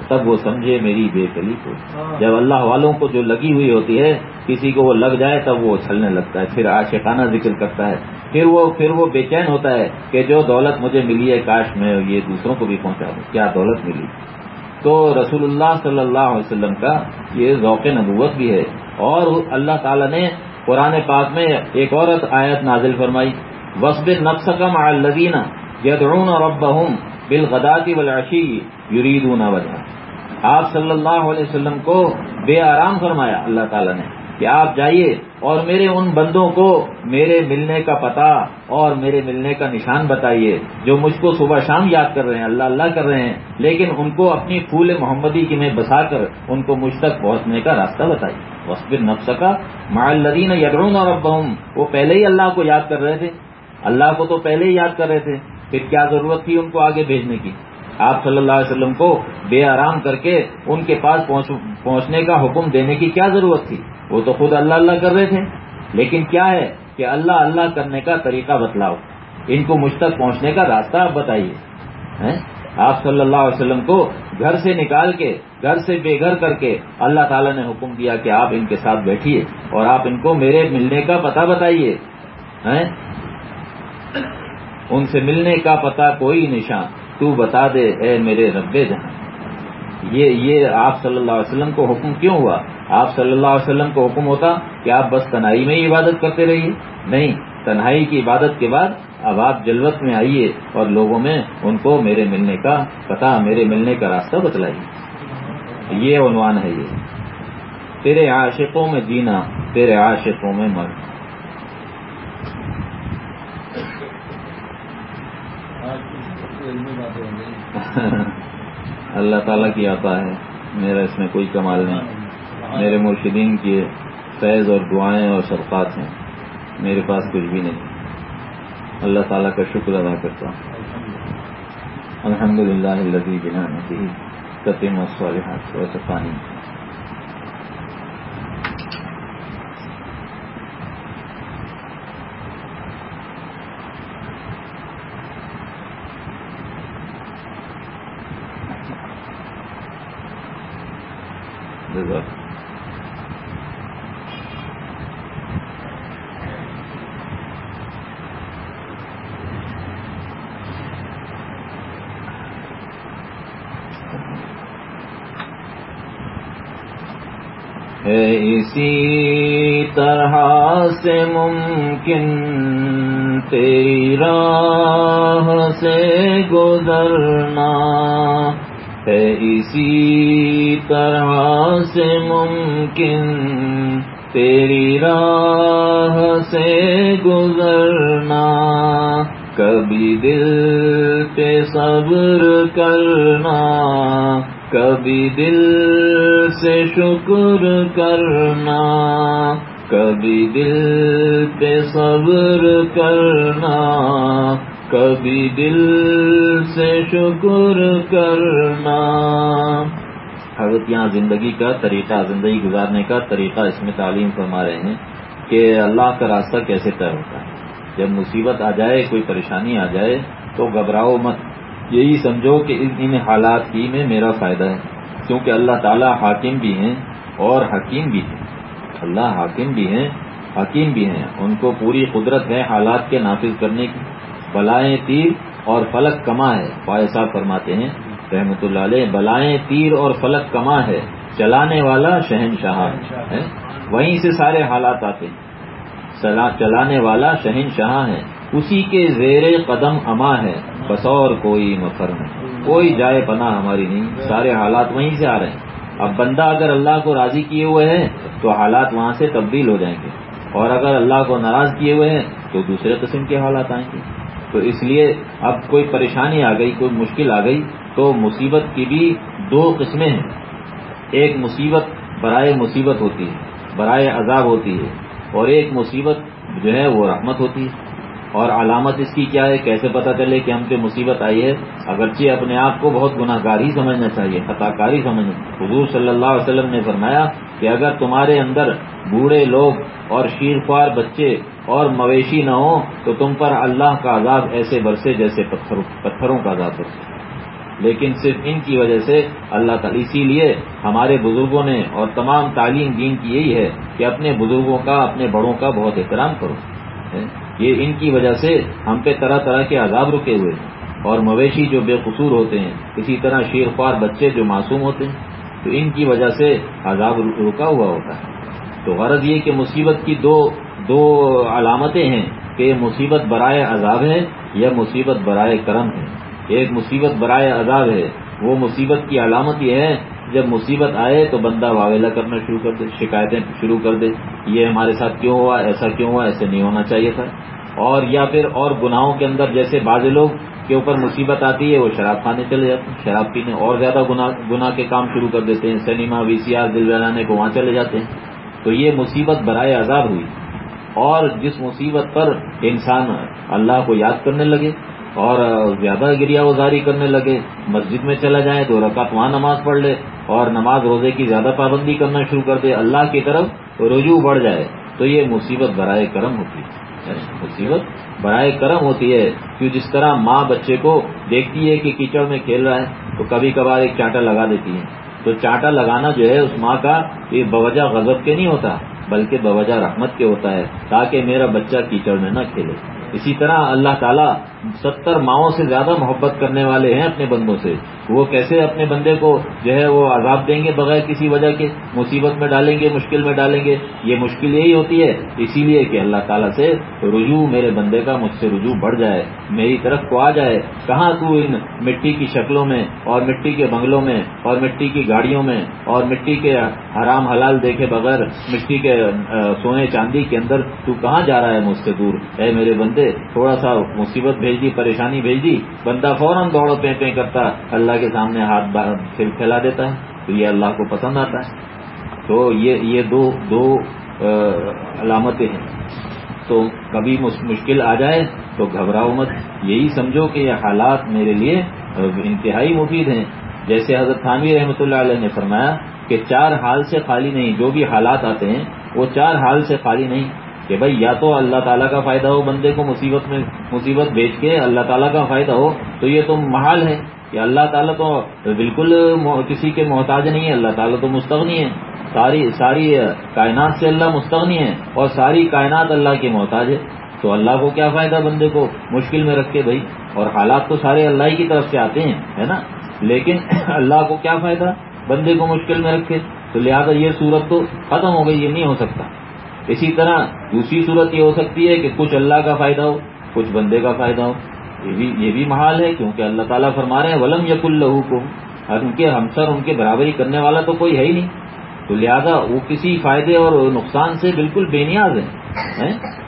تب وہ سمجھے میری بے کلی کو۔ جب اللہ والوں کو جو لگی ہوئی ہوتی ہے کسی کو وہ لگ جائے تب وہ چھلنے لگتا ہے۔ پھر عاشقانہ ذکر کرتا ہے۔ پھر وہ پھر وہ بے چین ہوتا ہے کہ جو دولت مجھے ملی ہے کاش میں یہ دوسروں کو بھی پہنچا دوں۔ کیا دولت ملی؟ تو رسول اللہ صلی اللہ علیہ وسلم کا یہ ذوق نبوت بھی ہے۔ اور اللہ تعالی نے قرآن پاک میں ایک عورت آیت نازل فرمائی وسب نقص کم الدینہ یدعون ربهم بالغداتی والعشی یریدون وجہ آپ صلی اللہ علیہ وسلم کو بے آرام فرمایا، اللہ تعالیٰ نے، کہ آپ جائیے اور میرے ان بندوں کو میرے ملنے کا پتہ اور میرے ملنے کا نشان بتائیے، جو مجھ کو صبح شام یاد کر رہے ہیں، اللہ اللہ کر رہے ہیں، لیکن ان کو اپنی پھول محمدی کی میں بسا کر ان کو مجھ تک پہنچنے کا راستہ بتائیے وسبر نفس کا الدین یدرون اور وہ پہلے ہی اللہ کو یاد کر رہے تھے۔ اللہ کو تو پہلے ہی یاد کر رہے تھے۔ پھر کیا ضرورت تھی ان کو آگے بھیجنے کی؟ آپ صلی اللہ علیہ وسلم کو بے آرام کر کے ان کے پاس پہنچنے کا حکم دینے کی کیا ضرورت تھی؟ وہ تو خود اللہ اللہ کر رہے تھے۔ لیکن کیا ہے کہ اللہ اللہ کرنے کا طریقہ بتلاؤ۔ ان کو مجھ تک پہنچنے کا راستہ آپ بتائیے آپ صلی اللہ علیہ وسلم کو گھر سے نکال کے، گھر سے بے گھر کر کے اللہ تعالیٰ نے حکم دیا کہ آپ ان کے ساتھ بیٹھیے اور آپ ان کو میرے ملنے کا پتہ بتائیے۔ ان سے ملنے کا پتہ کوئی نشان، تو بتا دے، اے میرے رب جہاں یہ یہ آپ صلی اللہ علیہ وسلم کو حکم کیوں ہوا؟ آپ صلی اللہ علیہ وسلم کو حکم ہوتا کہ آپ بس تنہائی میں ہی عبادت کرتے رہیے؟ نہیں، تنہائی کی عبادت کے بعد اب آپ جلوت میں آئیے اور لوگوں میں ان کو میرے ملنے کا پتا میرے ملنے کا راستہ بتلائیے۔ یہ عنوان ہے یہ۔ تیرے عاشقوں میں جینا، تیرے عاشقوں میں مر اللہ تعالیٰ کی آتا ہے۔ میرا اس میں کوئی کمال نہیں۔ میرے مرشدین کی فیض اور دعائیں اور صدقات ہیں۔ میرے پاس کچھ بھی نہیں۔ اللہ تعالیٰ کا شکر ادا کرتا ہوں۔ الحمد للہ اللہ بنا قطم الصالحات ویسے پانی جزاک اسی طرح سے ممکن تیری راہ سے گزرنا۔ ہے اسی طرح سے ممکن تیری راہ سے گزرنا، کبھی دل پہ صبر کرنا، کبھی دل سے شکر کرنا، کبھی دل پہ صبر کرنا کبھی دل سے شکر کرنا۔ حضرت یہاں زندگی کا طریقہ، زندگی گزارنے کا طریقہ اس میں تعلیم فرما رہے ہیں کہ اللہ کا راستہ کیسے طے ہوتا ہے۔ جب مصیبت آ جائے، کوئی پریشانی آ جائے، تو گھبراؤ مت۔ یہی سمجھو کہ ان حالات کی میں میرا فائدہ ہے، کیونکہ اللہ تعالیٰ حاکم بھی ہیں اور حکیم بھی ہیں۔ اللہ حاکم بھی ہیں، حکیم بھی ہیں۔ ان کو پوری قدرت ہے حالات کے نافذ کرنے کی۔ بلائیں تیر اور فلک کما ہے۔ پائے صاحب فرماتے ہیں، رحمت اللہ علیہ، بلائیں تیر اور فلک کما ہے، چلانے والا شہنشاہ ہے۔ وہیں سے سارے حالات آتے ہیں۔ چلانے والا شہنشاہ ہے۔ اسی کے زیر قدم اما ہے۔ بس اور کوئی مفر نہیں۔ کوئی جائے پناہ ہماری نہیں۔ سارے حالات وہیں سے آ رہے ہیں۔ اب بندہ اگر اللہ کو راضی کیے ہوئے ہیں تو حالات وہاں سے تبدیل ہو جائیں گے۔ اور اگر اللہ کو ناراض کیے ہوئے ہیں، تو دوسرے قسم کے حالات آئیں گے۔ تو اس لیے اب کوئی پریشانی آ گئی، کوئی مشکل آ گئی، تو مصیبت کی بھی دو قسمیں ہیں۔ ایک مصیبت برائے مصیبت ہوتی ہے، برائے عذاب ہوتی ہے، اور ایک مصیبت جو ہے وہ رحمت ہوتی ہے۔ اور علامت اس کی کیا ہے؟ کیسے پتا چلے کہ ہم پہ مصیبت آئی ہے؟ اگرچہ اپنے آپ کو بہت گناہ گاری سمجھنا چاہیے خطا کاری سمجھنا۔ حضور صلی اللہ علیہ وسلم نے فرمایا کہ اگر تمہارے اندر بوڑھے لوگ اور شیر خوار بچے اور مویشی نہ ہوں، تو تم پر اللہ کا عذاب ایسے برسے جیسے پتھروں کا عذاب برسے۔ لیکن صرف ان کی وجہ سے اللہ تعالی اسی لیے ہمارے بزرگوں نے اور تمام تعلیم دین کی یہی ہے کہ اپنے بزرگوں کا، اپنے بڑوں کا بہت احترام کرو۔ یہ ان کی وجہ سے ہم پہ طرح طرح کے عذاب رکے ہوئے ہیں۔ اور مویشی جو بے قصور ہوتے ہیں، اسی طرح شیر خوار بچے جو معصوم ہوتے ہیں، تو ان کی وجہ سے عذاب رکا ہوا ہوتا ہے۔ تو غرض یہ کہ مصیبت کی دو دو علامتیں ہیں کہ مصیبت برائے عذاب ہے یا مصیبت برائے کرم ہے۔ ایک مصیبت برائے عذاب ہے، وہ مصیبت کی علامت یہ ہے جب مصیبت آئے تو بندہ واویلا کرنا شروع کر دے، شکایتیں شروع کر دے، یہ ہمارے ساتھ کیوں ہوا، ایسا کیوں ہوا، ایسے نہیں ہونا چاہیے تھا۔ اور یا پھر اور گناہوں کے اندر جیسے بعض لوگ کے اوپر مصیبت آتی ہے، وہ شراب کھانے چلے جاتے ہیں، شراب پینے اور زیادہ گناہ کے کام شروع کر دیتے ہیں سنیما وی سی آر، دل بنانے کو وہاں چلے جاتے ہیں۔ تو یہ مصیبت برائے عذاب ہوئی۔ اور جس مصیبت پر انسان اللہ کو یاد کرنے لگے اور زیادہ گریا وزاری کرنے لگے، مسجد میں چلا جائے تو رکعت وہاں نماز پڑھ لے اور نماز روزے کی زیادہ پابندی کرنا شروع کر دے، اللہ کی طرف رجوع بڑھ جائے۔ تو یہ مصیبت برائے کرم ہوتی ہے۔ یعنی مصیبت برائے کرم ہوتی ہے، کیوں جس طرح ماں بچے کو دیکھتی ہے کہ کیچڑ میں کھیل رہا ہے، تو کبھی کبھار ایک چانٹا لگا دیتی ہے۔ تو چانٹا لگانا جو ہے، اس ماں کا یہ بوجہ غضب کے نہیں ہوتا، بلکہ بوجہ رحمت کے ہوتا ہے، تاکہ میرا بچہ کیچڑ میں نہ کھیلے۔ اسی طرح اللہ تعالیٰ ستر ماؤں سے زیادہ محبت کرنے والے ہیں اپنے بندوں سے۔ وہ کیسے اپنے بندے کو جو ہے وہ عذاب دیں گے بغیر کسی وجہ کے؟ مصیبت میں ڈالیں گے، مشکل میں ڈالیں گے؟ یہ مشکل یہی ہوتی ہے۔ اسی لیے کہ اللہ تعالیٰ سے رجوع میرے بندے کا مجھ سے رجوع بڑھ جائے، میری طرف کو آ جائے۔ کہاں تو ان مٹی کی شکلوں میں اور مٹی کے بنگلوں میں اور مٹی کی گاڑیوں میں اور مٹی کے حرام حلال دیکھے بغیر مٹی کے سونے چاندی کے اندر تو کہاں جا رہا ہے مجھ سے دور؟ اے میرے بندے، تھوڑا سا مصیبت بھیج دی پریشانی بھیج دی بندہ فوراً دوڑ پے پے کرتا، اللہ کے سامنے ہاتھ پھر پھیلا دیتا ہے، تو یہ اللہ کو پسند آتا ہے۔ تو یہ یہ دو دو علامتیں ہیں۔ تو کبھی مشکل آ جائے تو گھبراؤ مت۔ یہی سمجھو کہ یہ حالات میرے لیے انتہائی مفید ہیں۔ جیسے حضرت خانوی رحمۃ اللہ علیہ نے فرمایا کہ چار حال سے خالی نہیں، جو بھی حالات آتے ہیں، وہ چار حال سے خالی نہیں۔ کہ بھائی یا تو اللہ تعالیٰ کا فائدہ ہو بندے کو مصیبت میں مصیبت بیچ کے اللہ تعالیٰ کا فائدہ ہو، تو یہ تو محال ہے کہ اللہ تعالیٰ تو بالکل کسی کے محتاج نہیں ہے، اللہ تعالیٰ تو مستغنی ہے۔ ساری ساری کائنات سے اللہ مستغنی ہے اور ساری کائنات اللہ کی محتاج ہے۔ تو اللہ کو کیا فائدہ بندے کو مشکل میں رکھے بھائی؟ اور حالات تو سارے اللہ کی طرف سے آتے ہیں، ہے نا؟ لیکن اللہ کو کیا فائدہ بندے کو مشکل میں رکھے؟ تو لہٰذا یہ صورت تو ختم ہو گئی، یہ نہیں ہو سکتا۔ اسی طرح دوسری صورت یہ ہو سکتی ہے کہ کچھ اللہ کا فائدہ ہو، کچھ بندے کا فائدہ ہو۔ یہ بھی یہ بھی محال ہے کیونکہ اللہ تعالیٰ فرما رہے ہیں، ولم یق اللہ کو ان کے ہمسر ان کے برابری کرنے والا تو کوئی ہے ہی نہیں۔ تو لہذا وہ کسی فائدے اور نقصان سے بالکل بے نیاز ہیں۔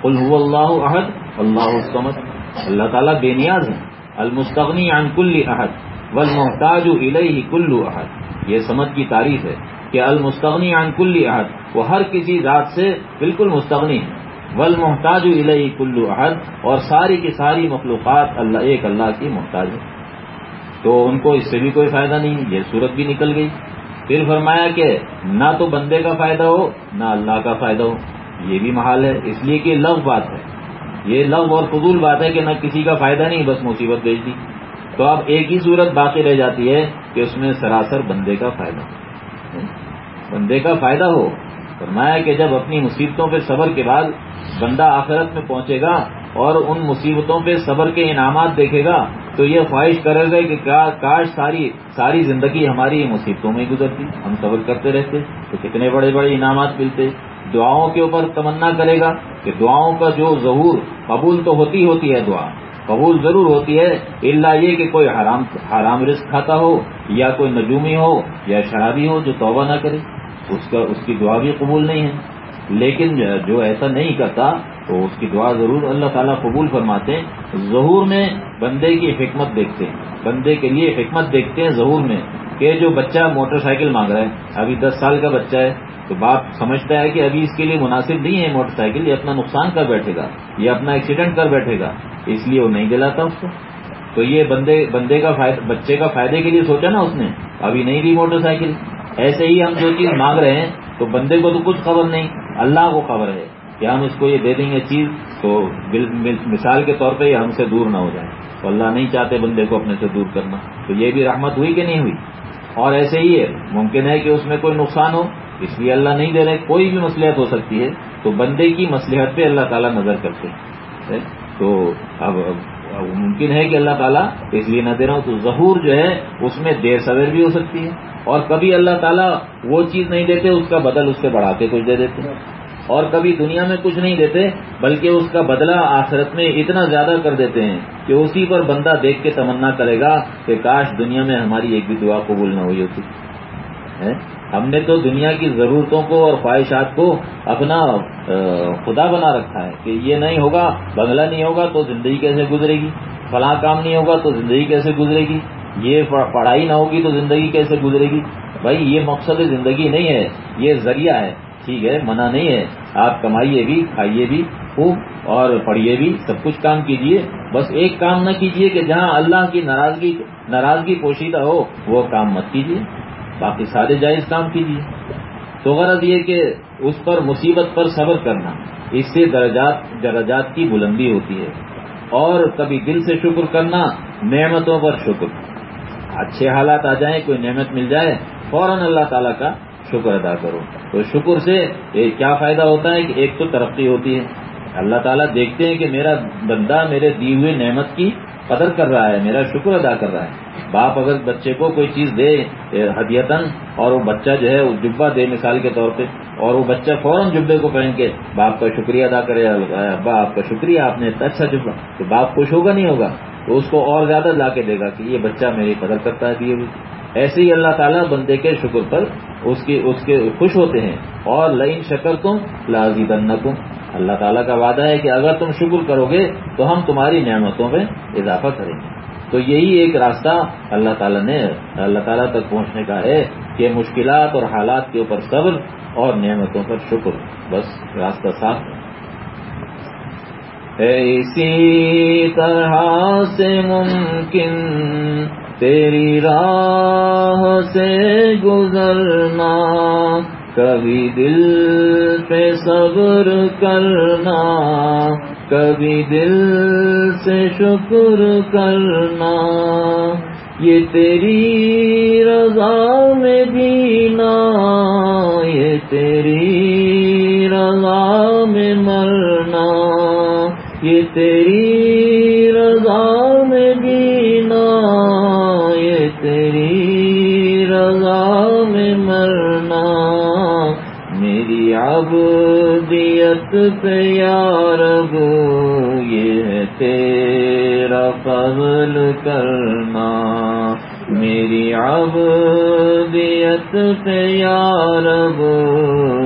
الح اللہ عہد اللہ سمت اللہ تعالیٰ بے نیاز ہیں۔ المستغنی عن کل عہد والمحتاج الیہ کل عہد یہ سمجھ کی تعریف ہے۔ کہ المستغنی عن کل عہد وہ ہر کسی ذات سے بالکل مستغنی ہے ول محتاج الہی کلو عہد اور ساری کی ساری مخلوقات اللہ، ایک اللہ کی محتاج ہے تو ان کو اس سے بھی کوئی فائدہ نہیں، یہ صورت بھی نکل گئی۔ پھر فرمایا کہ نہ تو بندے کا فائدہ ہو، نہ اللہ کا فائدہ ہو۔ یہ بھی محال ہے۔ اس لیے کہ لغ بات ہے۔ یہ لغ اور فضول بات ہے کہ نہ کسی کا فائدہ نہیں، بس مصیبت بھیج دی۔ تو اب ایک ہی صورت باقی رہ جاتی ہے کہ اس میں سراسر بندے کا فائدہ بندے کا فائدہ ہو۔ فرمایا کہ جب اپنی مصیبتوں پہ صبر کے بعد بندہ آخرت میں پہنچے گا اور ان مصیبتوں پہ صبر کے انعامات دیکھے گا، تو یہ خواہش کرے گا کہ کاش ساری ساری زندگی ہماری مصیبتوں میں گزرتی۔ ہم صبر کرتے رہتے تو کتنے بڑے بڑے انعامات ملتے۔ دعاؤں کے اوپر تمنا کرے گا کہ دعاؤں کا جو ظہور قبول تو ہوتی ہوتی ہے دعا، قبول ضرور ہوتی ہے اللہ یہ کہ کوئی حرام حرام رزق کھاتا ہو یا کوئی نجومی ہو یا شرابی ہو جو توبہ نہ کرے۔ اس کا، اس کی دعا بھی قبول نہیں ہے۔ لیکن جو ایسا نہیں کرتا تو اس کی دعا ضرور اللہ تعالیٰ قبول فرماتے ہیں۔ ظہور میں بندے کی حکمت دیکھتے ہیں۔ بندے کے لیے حکمت دیکھتے ہیں ظہور میں کہ جو بچہ موٹر سائیکل مانگ رہا ہے، ابھی دس سال کا بچہ ہے تو باپ سمجھتا ہے کہ ابھی اس کے لیے مناسب نہیں ہے موٹر سائیکل، یہ اپنا نقصان کر بیٹھے گا، یہ اپنا ایکسیڈنٹ کر بیٹھے گا۔ اس لیے وہ نہیں دلاتا اس کو۔ تو یہ بندے بندے کا بچے کا فائدے کے لیے سوچا نا اس نے۔ ابھی نہیں دی موٹر سائیکل۔ ایسے ہی ہم جو چیز مانگ رہے ہیں، تو بندے کو تو کچھ خبر نہیں، اللہ کو خبر ہے کہ ہم اس کو یہ دے دیں گے چیز، تو مثال کے طور پہ یہ ہم سے دور نہ ہو جائے تو اللہ نہیں چاہتے بندے کو اپنے سے دور کرنا۔ تو یہ بھی رحمت ہوئی کہ نہیں ہوئی؟ اور ایسے ہی ہے۔ ممکن ہے کہ اس میں کوئی نقصان ہو، اس لیے اللہ نہیں دے رہے، کوئی بھی مصلحت ہو سکتی ہے۔ تو بندے کی مصلحت پہ اللہ تعالیٰ نظر کرتے ہیں۔ تو اب ممکن ہے کہ اللہ تعالیٰ اس لیے نہ دے رہا ہوں تو ظہور جو ہے اس میں دیر سویر بھی ہو سکتی ہے۔ اور کبھی اللہ تعالیٰ وہ چیز نہیں دیتے، اس کا بدل اس سے بڑھا کے کچھ دے دیتے۔ اور کبھی دنیا میں کچھ نہیں دیتے، بلکہ اس کا بدلہ آخرت میں اتنا زیادہ کر دیتے ہیں کہ اسی پر بندہ دیکھ کے تمنا کرے گا کہ کاش دنیا میں ہماری ایک بھی دعا قبول نہ ہوئی ہوتی۔ ہے ہم نے تو دنیا کی ضرورتوں کو اور خواہشات کو اپنا خدا بنا رکھا ہے کہ یہ نہیں ہوگا، بنگلہ نہیں ہوگا تو زندگی کیسے گزرے گی؟ فلاں کام نہیں ہوگا تو زندگی کیسے گزرے گی؟ یہ پڑھائی نہ ہوگی تو زندگی کیسے گزرے گی؟ بھائی، یہ مقصد زندگی نہیں ہے، یہ ذریعہ ہے، ٹھیک ہے، منع نہیں ہے۔ آپ کمائیے بھی، کھائیے بھی، خوب، اور پڑھیے بھی، سب کچھ کام کیجیے۔ بس ایک کام نہ کیجیے کہ جہاں اللہ کی ناراضگی ناراضگی پوشیدہ ہو، وہ کام مت کیجیے۔ باقی سارے جائز کام کیجیے۔ تو غرض یہ کہ اس پر مصیبت پر صبر کرنا، اس سے درجات درجات کی بلندی ہوتی ہے۔ اور کبھی دل سے شکر کرنا، نعمتوں پر شکر۔ اچھے حالات آ جائیں، کوئی نعمت مل جائے، فوراً اللہ تعالیٰ کا شکر ادا کرو۔ تو شکر سے کیا فائدہ ہوتا ہے کہ ایک تو ترقی ہوتی ہے۔ اللہ تعالیٰ دیکھتے ہیں کہ میرا بندہ میرے دی ہوئے نعمت کی قدر کر رہا ہے، میرا شکر ادا کر رہا ہے۔ باپ اگر بچے کو کوئی چیز دے ہدیتن اور وہ بچہ جو ہے، وہ جبا دے مثال کے طور پہ، اور وہ بچہ فوراً جبے کو پہن کے باپ کا شکریہ ادا کرے ابا آپ کا شکریہ، آپ نے اچھا جبا تو باپ خوش ہوگا نہیں ہوگا؟ تو اس کو اور زیادہ لا کے دے گا کہ یہ بچہ میری قدر کرتا ہے دیے ایسے ہی اللہ تعالیٰ بندے کے شکر پر اس کی اس کے خوش ہوتے ہیں۔ اور لائن شکر تم لازی اللہ تعالیٰ کا وعدہ ہے کہ اگر تم شکر کرو گے تو ہم تمہاری نعمتوں میں اضافہ کریں گے۔ تو یہی ایک راستہ اللہ تعالیٰ نے، اللہ تعالیٰ تک پہنچنے کا ہے کہ مشکلات اور حالات کے اوپر صبر اور نعمتوں پر شکر۔ بس راستہ صاف ہے۔ اسی طرح سے ممکن تیری راہ سے گزرنا۔ کبھی دل پہ صبر کرنا، کبھی دل سے شکر کرنا۔ یہ تیری رضا میں جینا یہ تیری رضا میں مرنا۔ یہ تیری عبدیت پہ یا رب، یہ تیرا فضل کرنا۔ میری عبدیت پہ یا رب،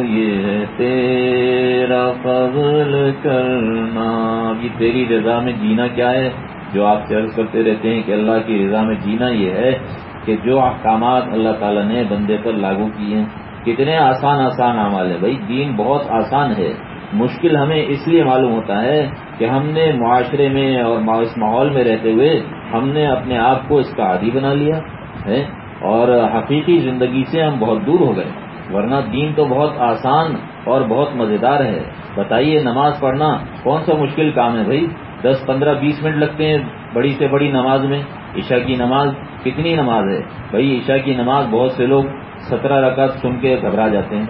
یہ تیرا فضل کرنا۔ یہ تیری رضا میں جینا کیا ہے؟ جو آپ سے عرض کرتے رہتے ہیں کہ اللہ کی رضا میں جینا یہ ہے کہ جو احکامات اللہ تعالیٰ نے بندے پر لاگو کیے ہیں کتنے آسان آسان عمل ہے بھائی، دین بہت آسان ہے۔ مشکل ہمیں اس لیے معلوم ہوتا ہے کہ ہم نے معاشرے میں اور اس ماحول میں رہتے ہوئے ہم نے اپنے آپ کو اس کا عادی بنا لیا، ہے؟ اور حقیقی زندگی سے ہم بہت دور ہو گئے، ورنہ دین تو بہت آسان اور بہت مزیدار ہے۔ بتائیے، نماز پڑھنا کون سا مشکل کام ہے بھائی؟ دس، پندرہ، بیس منٹ لگتے ہیں بڑی سے بڑی نماز میں۔ عشاء کی نماز کتنی نماز ہے؟ بھائی، عشاء کی نماز بہت سے لوگ سترہ رکعت سن کے گھبرا جاتے ہیں۔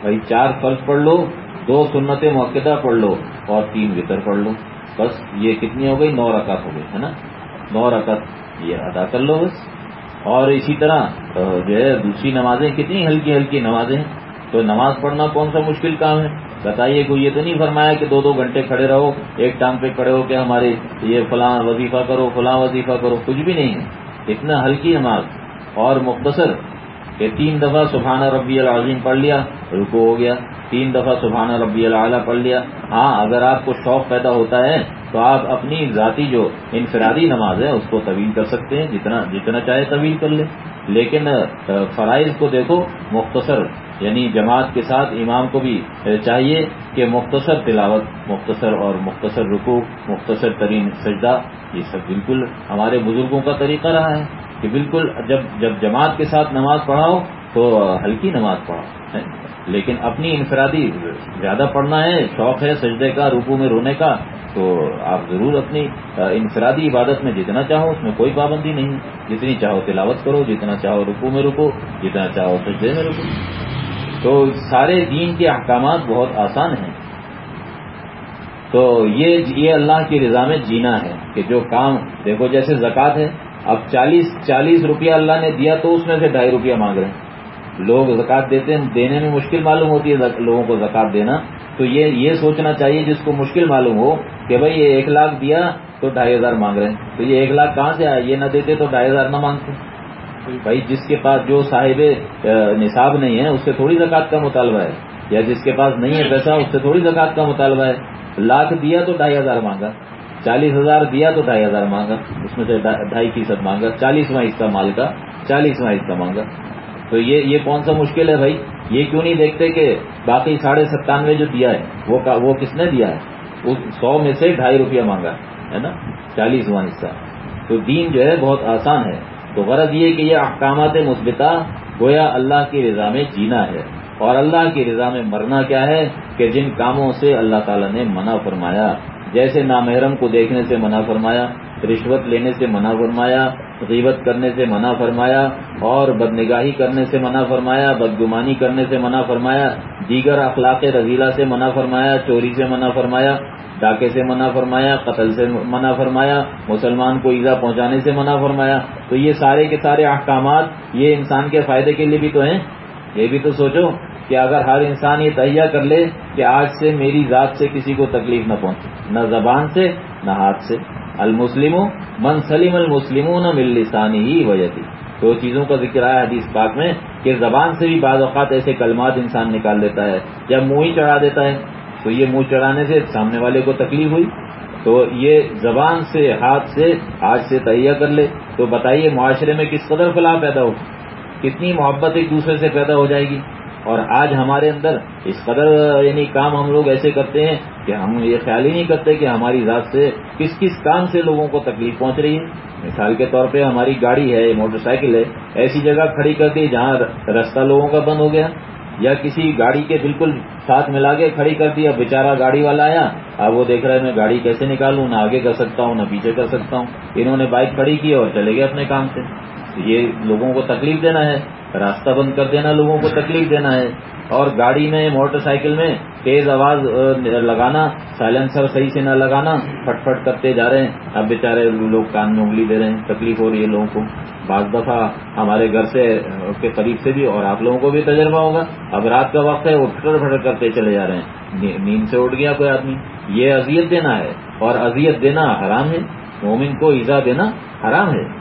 بھائی چار فرض پڑھ لو، دو سنت موقع پڑھ لو اور تین وطر پڑھ لو۔ بس یہ کتنی ہو گئی؟ نو رکعت ہو گئی، ہے نا؟ نو رکعت یہ ادا کر لو بس۔ اور اسی طرح جو ہے، دوسری نمازیں کتنی ہلکی ہلکی نمازیں۔ تو نماز پڑھنا کون سا مشکل کام ہے؟ بتائیے، کوئی یہ تو نہیں فرمایا کہ دو دو گھنٹے کھڑے رہو، ایک ٹانگ پہ کھڑے ہو کہ ہمارے یہ فلاں وظیفہ کرو، فلاں وظیفہ کرو، کچھ بھی نہیں ہے۔ اتنا ہلکی نماز اور مختصر کہ تین دفعہ سبحانہ ربی العظیم پڑھ لیا رکو ہو گیا۔ تین دفعہ سبحانہ ربی العلیٰ پڑھ لیا۔ ہاں اگر آپ کو شوق پیدا ہوتا ہے تو آپ اپنی ذاتی جو انفرادی نماز ہے، اس کو طویل کر سکتے ہیں، جتنا جتنا چاہے طویل کر لیں۔ لیکن فرائض کو دیکھو، مختصر یعنی جماعت کے ساتھ امام کو بھی چاہیے کہ مختصر تلاوت، مختصر اور مختصر رکو مختصر ترین سجدہ، یہ سب بالکل ہمارے بزرگوں کا طریقہ رہا ہے۔ کہ بالکل جب جب جماعت کے ساتھ نماز پڑھاؤ تو ہلکی نماز پڑھاؤ لیکن اپنی انفرادی زیادہ پڑھنا ہے، شوق ہے، سجدے کا روکو میں رونے کا، تو آپ ضرور اپنی انفرادی عبادت میں جتنا چاہو اس میں کوئی پابندی نہیں۔ جتنی چاہو تلاوت کرو، جتنا چاہو رکو میں رکو، جتنا چاہو سجدے میں رکو۔ تو سارے دین کے احکامات بہت آسان ہیں۔ تو یہ یہ اللہ کی رضا میں جینا ہے کہ جو کام، دیکھو جیسے زکوٰۃ ہے اب چالیس چالیس روپیہ اللہ نے دیا تو اس میں سے ڈھائی روپیہ مانگ رہے ہیں۔ لوگ زکات دیتے ہیں دینے میں مشکل معلوم ہوتی ہے لوگوں کو زکات دینا۔ تو یہ یہ سوچنا چاہیے جس کو مشکل معلوم ہو کہ بھائی یہ ایک لاکھ دیا تو ڈھائی ہزار مانگ رہے ہیں۔ تو یہ ایک لاکھ کہاں سے آیا؟ یہ نہ دیتے تو ڈھائی ہزار نہ مانگتے۔ بھائی جس کے پاس جو صاحب نصاب نہیں ہے اس سے تھوڑی زکات کا مطالبہ ہے۔ یا جس کے پاس نہیں ہے پیسہ اس سے تھوڑی زکات کا مطالبہ ہے۔ لاکھ دیا تو ڈھائی ہزار مانگا۔ چالیس ہزار دیا تو ڈھائی ہزار مانگا، اس میں سے ڈھائی فیصد مانگا، چالیسواں حصہ مال کا، چالیسواں حصہ مانگا۔ تو یہ یہ کون سا مشکل ہے بھائی؟ یہ کیوں نہیں دیکھتے کہ باقی ساڑھے ستانوے جو دیا ہے، وہ وہ کس نے دیا ہے؟ اس سو میں سے ڈھائی روپیہ مانگا، ہے نا؟ چالیسواں حصہ۔ تو دین جو ہے بہت آسان ہے۔ تو غرض یہ کہ یہ احکامات مثبتہ گویا اللہ کی رضا میں جینا ہے۔ اور اللہ کی رضا میں مرنا کیا ہے؟ کہ جن کاموں سے اللہ تعالیٰ نے منع فرمایا۔ جیسے نامحرم کو دیکھنے سے منع فرمایا رشوت لینے سے منع فرمایا غیبت کرنے سے منع فرمایا اور بدنگاہی کرنے سے منع فرمایا بدگمانی کرنے سے منع فرمایا دیگر اخلاق رضیلہ سے منع فرمایا چوری سے منع فرمایا ڈاکے سے منع فرمایا قتل سے منع فرمایا مسلمان کو ایزا پہنچانے سے منع فرمایا تو یہ سارے کے سارے احکامات یہ انسان کے فائدے کے لیے بھی تو ہیں یہ بھی تو سوچو کہ اگر ہر انسان یہ تہیا کر لے کہ آج سے میری ذات سے کسی کو تکلیف نہ پہنچے، نہ زبان سے، نہ ہاتھ سے۔ المسلم من سلیم المسلم نہ مل لسانی ہی وجہ تھی دو چیزوں کا ذکر آیا حدیث پاک میں کہ زبان سے بھی بعض اوقات ایسے کلمات انسان نکال دیتا ہے جب منہ ہی چڑھا دیتا ہے۔ تو یہ منہ چڑھانے سے سامنے والے کو تکلیف ہوئی۔ تو یہ زبان سے، ہاتھ سے آج سے تہیا کر لے۔ تو بتائیے معاشرے میں کس قدر فلاح پیدا ہو؟ کتنی محبت ایک دوسرے سے پیدا ہو جائے گی؟ اور آج ہمارے اندر اس قدر یعنی کام ہم لوگ ایسے کرتے ہیں کہ ہم یہ خیال ہی نہیں کرتے کہ ہماری ذات سے کس کس کام سے لوگوں کو تکلیف پہنچ رہی ہے۔ مثال کے طور پہ ہماری گاڑی ہے موٹر سائیکل ہے، ایسی جگہ کھڑی کر دی جہاں رستہ لوگوں کا بند ہو گیا، یا کسی گاڑی کے بالکل ساتھ ملا کے کھڑی کر دی، اب بےچارا گاڑی والا آیا، اب وہ دیکھ رہا ہے میں گاڑی کیسے نکالوں، نہ آگے کر سکتا ہوں، نہ پیچھے کر سکتا ہوں۔ انہوں نے بائک کھڑی کی اور چلے گئے اپنے کام سے۔ یہ لوگوں کو تکلیف دینا ہے، راستہ بند کر دینا لوگوں کو تکلیف دینا ہے۔ اور گاڑی میں، موٹر سائیکل میں تیز آواز لگانا، سائلنسر صحیح سے نہ لگانا، پھٹ پھٹ کرتے جا رہے ہیں۔ اب بیچارے لوگ کان میں انگلی دے رہے ہیں، تکلیف ہو رہی ہے لوگوں کو۔ بعض دفعہ ہمارے گھر سے کے قریب سے بھی اور آپ لوگوں کو بھی تجربہ ہوگا۔ اب رات کا وقت ہے، وہ پھٹر پھٹر کرتے چلے جا رہے ہیں۔ نیند سے اٹھ گیا کوئی آدمی۔ یہ اذیت دینا ہے۔ اور اذیت دینا حرام ہے۔ مومن کو ایزا دینا حرام ہے۔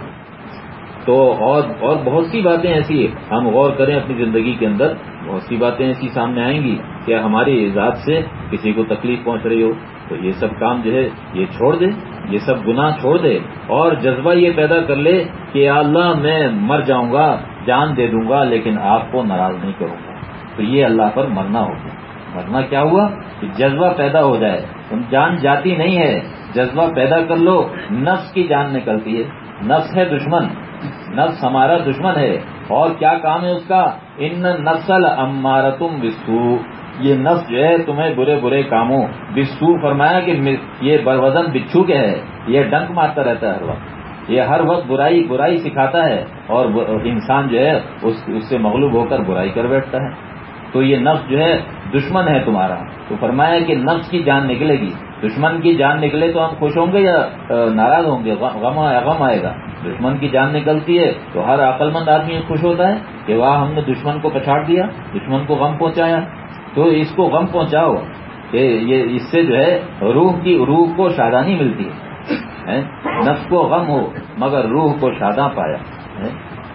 تو اور اور بہت سی باتیں ایسی ہم غور کریں اپنی زندگی کے اندر، بہت سی باتیں ایسی سامنے آئیں گی کہ ہماری ذات سے کسی کو تکلیف پہنچ رہی ہو۔ تو یہ سب کام جو ہے، یہ چھوڑ دے یہ سب گناہ چھوڑ دے اور جذبہ یہ پیدا کر لے کہ اللہ، میں مر جاؤں گا، جان دے دوں گا، لیکن آپ کو ناراض نہیں کروں گا۔ تو یہ اللہ پر مرنا ہوگا مرنا کیا ہوا؟ کہ جذبہ پیدا ہو جائے۔ جان جاتی نہیں ہے۔ جذبہ پیدا کر لو۔ نفس کی جان نکلتی ہے۔ نفس ہے دشمن۔ نفس ہمارا دشمن ہے اور کیا کام ہے اس کا؟ ان نسل امارتم بسو یہ نفس جو ہے تمہیں برے برے کاموں بسو فرمایا کہ یہ بروزن بچھو کے ہے، یہ ڈنک مارتا رہتا ہے ہر وقت۔ یہ ہر وقت برائی برائی سکھاتا ہے اور انسان جو ہے اس سے مغلوب ہو کر برائی کر بیٹھتا ہے۔ تو یہ نفس جو ہے دشمن ہے تمہارا۔ تو فرمایا کہ نفس کی جان نکلے گی۔ دشمن کی جان نکلے تو ہم خوش ہوں گے یا ناراض ہوں گے؟ غم غم آئے گا۔ دشمن کی جان نکلتی ہے تو ہر عقل مند آدمی خوش ہوتا ہے کہ واہ، ہم نے دشمن کو پچھاڑ دیا، دشمن کو غم پہنچایا۔ تو اس کو غم پہنچاؤ کہ یہ، اس سے جو ہے، روح کی، روح کو شادانی ملتی ہے۔ نفس کو غم ہو، مگر روح کو شاداں پایا۔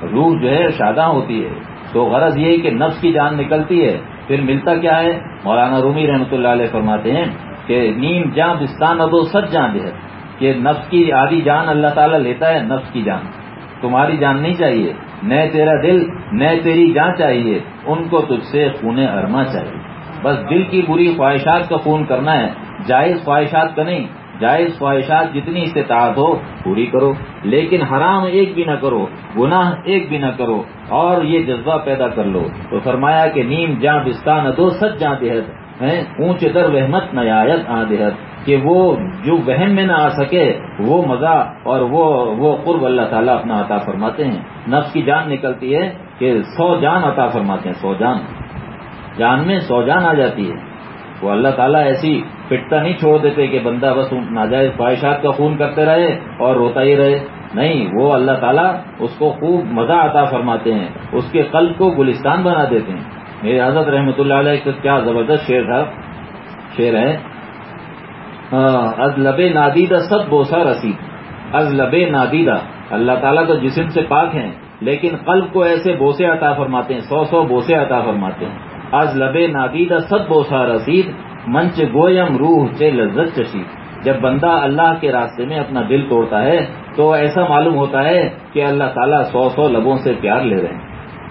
روح جو ہے، شاداں ہوتی ہے۔ تو غرض یہ کہ نفس کی جان نکلتی ہے۔ پھر ملتا کیا ہے؟ مولانا رومی رحمۃ اللہ علیہ فرماتے ہیں کہ نیم جان بستان، ادو، سچ جان دے کہ نفس کی آدھی جان اللہ تعالیٰ لیتا ہے، نفس کی جان۔ تمہاری جان نہیں چاہیے۔ نئے تیرا دل نئے تیری جان چاہیے۔ ان کو تجھ سے خون ارما چاہیے۔ بس دل کی بری خواہشات کا خون کرنا ہے۔ جائز خواہشات کا نہیں۔ جائز خواہشات جتنی استطاعت ہو، پوری کرو۔ لیکن حرام ایک بھی نہ کرو، گناہ ایک بھی نہ کرو۔ اور یہ جذبہ پیدا کر لو۔ تو فرمایا کہ نیم جاں بستان دو، سچ جاں دہت ہیں اونچ در وحمت نیات آ دہت کہ وہ جو وہم میں نہ آ سکے، وہ مزہ اور وہ وہ قرب اللہ تعالیٰ اپنا عطا فرماتے ہیں۔ نفس کی جان نکلتی ہے کہ سو جان عطا فرماتے ہیں، سو جان۔ جان میں سو جان آ جاتی ہے۔ وہ اللہ تعالیٰ ایسی پٹتا نہیں چھوڑ دیتے کہ بندہ بس ناجائز خواہشات کا خون کرتے رہے اور روتا ہی رہے۔ نہیں، وہ اللہ تعالیٰ اس کو خوب مزہ عطا فرماتے ہیں، اس کے قلب کو گلستان بنا دیتے ہیں۔ میرے حضرت رحمۃ اللہ علیہ کا کیا زبردست شعر تھا، شعر ہے ہاں، از لب نادیدہ سب بوسا رسید۔ از لب نادیدہ۔ اللہ تعالیٰ تو جسم سے پاک ہیں، لیکن قلب کو ایسے بوسے عطا فرماتے ہیں، سو سو بوسے عطا فرماتے ہیں۔ از لب نادیدہ سب بوسا رسید، منچ گویم روح چے لذت چشید۔ جب بندہ اللہ کے راستے میں اپنا دل توڑتا ہے، تو ایسا معلوم ہوتا ہے کہ اللہ تعالیٰ سو سو لبوں سے پیار لے رہے ہیں۔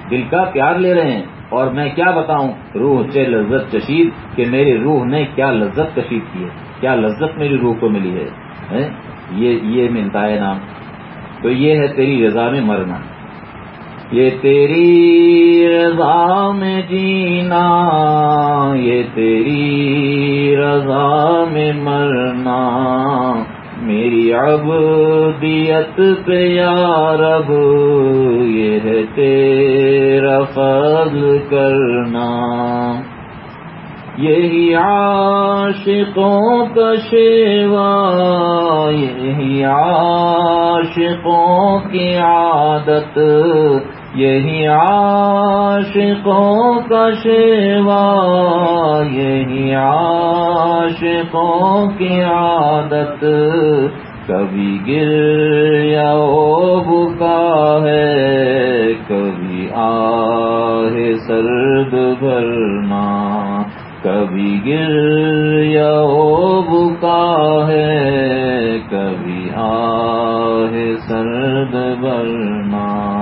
دل کا پیار لے رہے ہیں۔ اور میں کیا بتاؤں؟ روح چے لذت چشید کہ میری روح نے کیا لذت کشید کی ہے، کیا لذت میری روح کو ملی ہے یہ یہ ملتا ہے نام۔ تو یہ ہے تیری رضا میں مرنا۔ یہ تیری رضا میں جینا۔ یہ تیری رضا میں مرنا۔ میری عبدیت پہ یا رب، یہ ہے تیرا فضل کرنا۔ یہی عاشقوں کا شیوا، یہی عاشقوں کی عادت۔ یہی عاشقوں کا شیوا، یہی عاشقوں کی عادت۔ کبھی گر یا بکا ہے، کبھی آہ سرد بھرنا۔ کبھی گر یا بکا ہے، کبھی آہ سرد برنا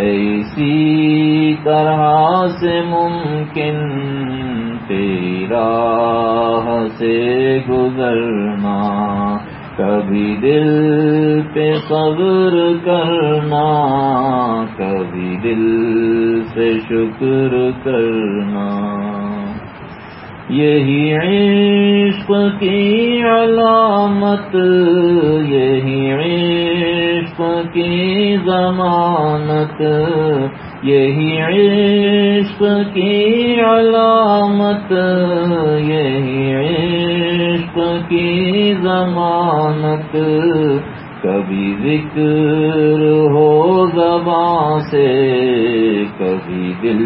اسی طرح سے ممکن تیرا سے گزرنا کبھی دل پہ صبر کرنا، کبھی دل سے شکر کرنا۔ یہی عشق کی علامت، یہی عشق کی ضمانت، یہی عشق کی علامت، یہی عشق کی ضمانت کبھی ذکر ہو زباں سے، کبھی دل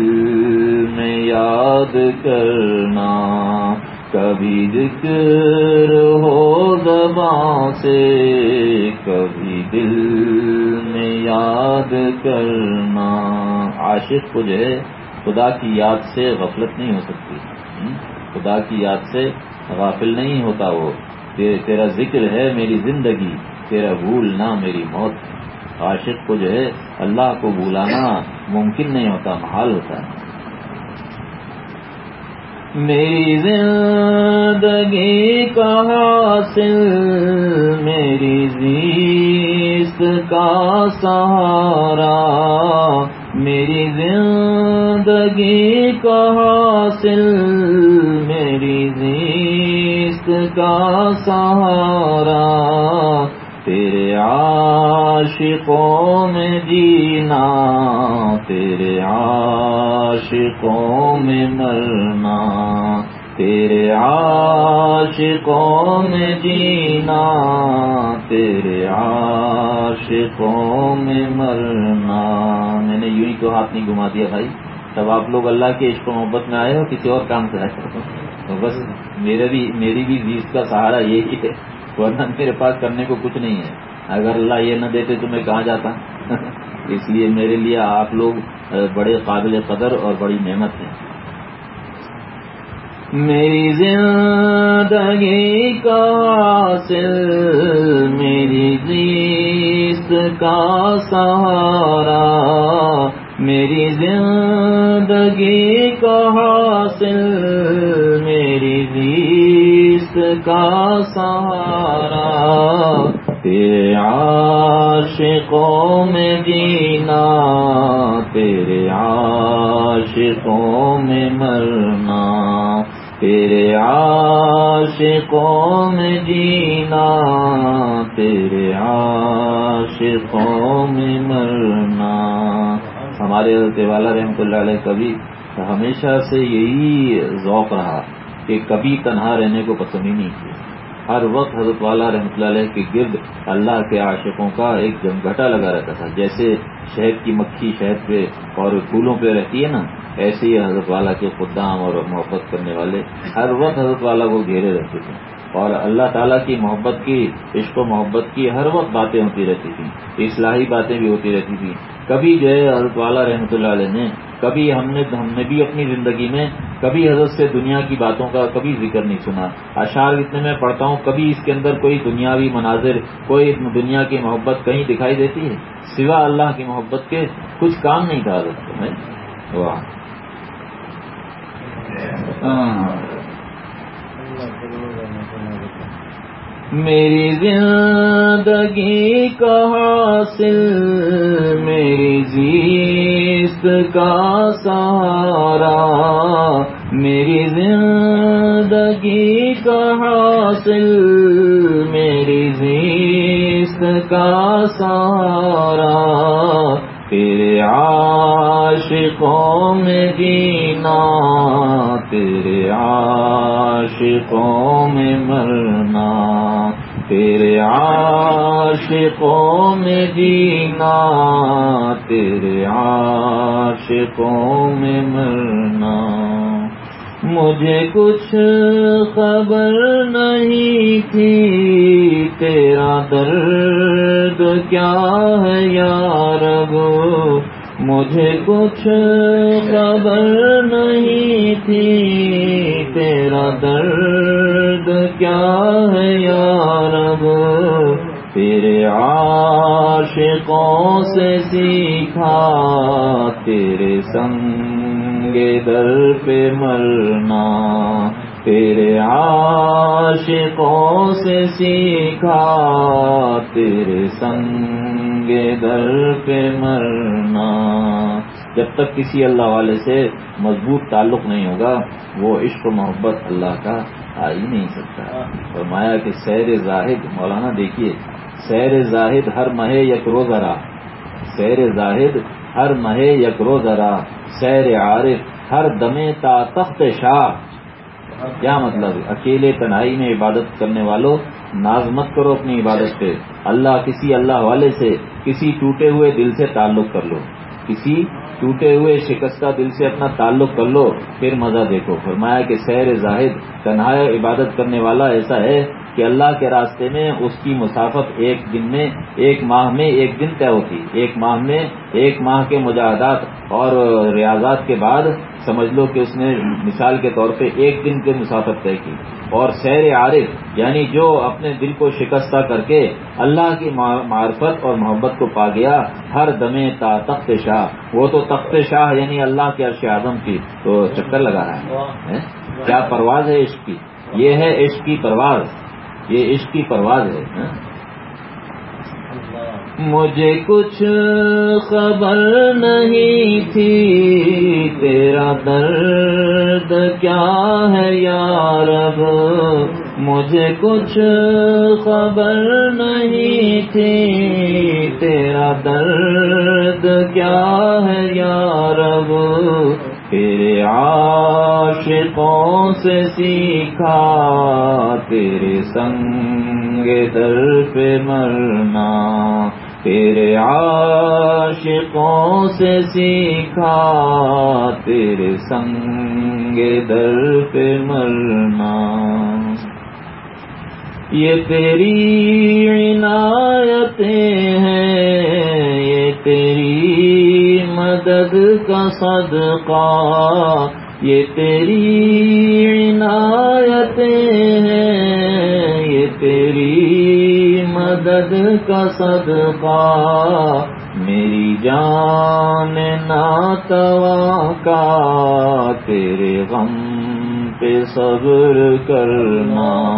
میں یاد کرنا، کبھی ذکر ہو زباں سے، کبھی دل میں یاد کرنا۔ عاشق کو جو ہے، خدا کی یاد سے غفلت نہیں ہو سکتی۔ خدا کی یاد سے غافل نہیں ہوتا وہ تیرا ذکر ہے میری زندگی۔ تیرا بھولنا میری موت عاشق کو جو ہے اللہ کو بھولانا ممکن نہیں ہوتا، محال ہوتا ہے۔ میری زندگی کا حاصل، میری زیست کا سہارا، میری زندگی کا حاصل، میری زیست کا سہارا عاشقوں میں جینا، تیرے عاشقوں میں مرنا، تیرے عاشقوں میں جینا، تیرے عاشقوں میں مرنا۔ میں نے یوں ہی تو ہاتھ نہیں گھما دیا بھائی۔ تب آپ لوگ اللہ کے عشق و محبت میں آئے ہو کسی اور کام سے آئے تو بس میرے بھی، میری بھی بیس کا سہارا یہی ہے۔ ورنہ میرے پاس کرنے کو کچھ نہیں ہے۔ اگر اللہ یہ نہ دیتے تو میں کہاں جاتا؟ اس لیے میرے لیے آپ لوگ بڑے قابل قدر اور بڑی نعمت ہیں۔ میری زندگی کا حاصل میری زیست کا سہارا، میری زندگی کا حاصل، میری زیست کا سہارا تیرے عاشقوں میں جینا، تیرے عاشقوں میں مرنا، تیرے عاشقوں میں جینا، تیرے عاشقوں میں مرنا۔ ہمارے والا رحمۃ اللہ علیہ کبھی ہمیشہ سے یہی ذوق رہا۔ کہ کبھی تنہا رہنے کو پسند ہی نہیں کیا۔ ہر وقت حضرت والا رحمۃ اللہ علیہ کے گرد اللہ کے عاشقوں کا ایک جمگھٹا لگا رہتا تھا۔ جیسے شہد کی مکھی شہد پہ اور پھولوں پہ رہتی ہے نا، ایسے ہی حضرت والا کے خدام اور محبت کرنے والے ہر وقت حضرت والا کو گھیرے رہتے تھے۔ اور اللہ تعالیٰ کی محبت کی، عشق و محبت کی ہر وقت باتیں ہوتی رہتی تھیں۔ اصلاحی باتیں بھی ہوتی رہتی تھیں۔ کبھی جو ہے حضرت والا رحمۃ اللہ علیہ نے، کبھی ہم نے ہم نے بھی اپنی زندگی میں کبھی حضرت سے دنیا کی باتوں کا کبھی ذکر نہیں سنا۔ اشعار اتنے میں پڑھتا ہوں، کبھی اس کے اندر کوئی دنیاوی مناظر، کوئی دنیا کی محبت کہیں دکھائی دیتی ہے؟ سوا اللہ کی محبت کے کچھ کام نہیں تھا حضرت۔ میں، واہ۔ ہاں۔ میری زندگی کا حاصل، میری زیست کا سہارا، میری زندگی کا حاصل، میری زیست کا سہارا تیرے عاشقوں میں جینا، تیرے عاشقوں میں مرنا، تیرے عاشقوں میں جینا، تیرے عاشقوں میں مرنا۔ مجھے کچھ خبر نہیں تھی، تیرا درد کیا ہے یار مجھے کچھ خبر نہیں تھی، تیرا درد کیا ہے یار تیرے عاشقوں سے سیکھا، تیرے سنگ گے در پہ مرنا تیرے عاشقوں سے سیکھا، تیرے سنگ در پہ مرنا۔ جب تک کسی اللہ والے سے مضبوط تعلق نہیں ہوگا، وہ عشق و محبت اللہ کا آ ہی نہیں سکتا۔ فرمایا کہ سیر زاہد، مولانا دیکھیے، سیر زاہد ہر مہے یک روز را سیر زاہد ہر مہے یک روز را، سیر عارف، ہر دمے تا تخت شاہ۔ کیا مطلب؟ اکیلے تنہائی میں عبادت کرنے والوں ناز مت کرو اپنی عبادت پہ۔ اللہ کسی اللہ والے سے کسی ٹوٹے ہوئے دل سے تعلق کر لو۔ کسی ٹوٹے ہوئے شکستہ دل سے اپنا تعلق کر لو، پھر مزہ دیکھو۔ فرمایا کہ سیر زاہد تنہا عبادت کرنے والا ایسا ہے کہ اللہ کے راستے میں اس کی مسافت ایک دن میں ایک ماہ میں ایک دن طے ہوتی۔ ایک ماہ میں ایک ماہ کے مجاہدات اور ریاضات کے بعد سمجھ لو کہ اس نے مثال کے طور پہ ایک دن کے مسافت طے کی۔ اور سیر عارف یعنی جو اپنے دل کو شکستہ کر کے اللہ کی معرفت اور محبت کو پا گیا ہر دمے تا تخت شاہ۔ وہ تو تخت شاہ یعنی اللہ کے عرش اعظم کی تو چکر لگا رہا ہے۔ کیا پرواز ہے عشق کی؟ یہ ہے عشق کی پرواز۔ یہ عشق کی پرواز ہے۔ مجھے کچھ خبر نہیں تھی، تیرا درد کیا ہے یار مجھے کچھ خبر نہیں تھی، تیرا درد کیا ہے یار تیرے عاشقوں سے سیکھا، تیرے سنگ در پہ مرنا، تیرے عاشقوں سے سیکھا، تیرے سنگ در پہ مرنا۔ یہ تیری عنایتیں ہیں، یہ تیری مدد کا صدقہ، یہ تیری عنایتیں ہیں، یہ تیری مدد کا صدقہ۔ میری جان ناتوا کا، تیرے غم پہ صبر کرنا۔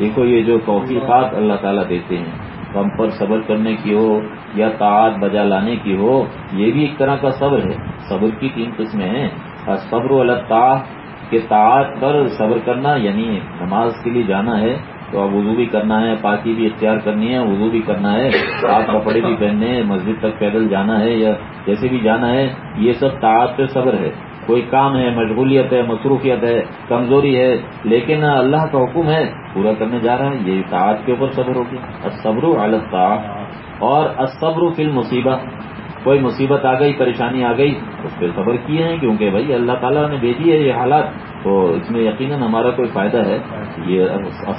دیکھو یہ جو توفیقات اللہ تعالیٰ دیتے ہیں غم پر صبر کرنے کی ہو یا تعات بجا لانے کی ہو، یہ بھی ایک طرح کا صبر ہے۔ صبر کی تین قسمیں ہیں۔ اور صبر اللہ کے تعات پر صبر کرنا یعنی نماز کے لیے جانا ہے تو اب وضو بھی کرنا ہے، پاکی بھی اختیار کرنی ہے، وضو بھی کرنا ہے آپ کپڑے بھی پہننے ہیں، مسجد تک پیدل جانا ہے یا جیسے بھی جانا ہے، یہ سب تعات پہ صبر ہے۔ کوئی کام ہے، مشغولیت ہے، مصروفیت ہے، کمزوری ہے، لیکن اللہ کا حکم ہے، پورا کرنے جا رہا ہے یہ اطاعت کے اوپر صبر ہوگی صبر الطاع اور صبر فی المصیبت کوئی مصیبت آ گئی، پریشانی آ گئی، اس پہ صبر کیے ہیں، کیونکہ بھائی اللہ تعالیٰ نے بھیجی ہے یہ حالات۔ تو اس میں یقیناً ہمارا کوئی فائدہ ہے۔ یہ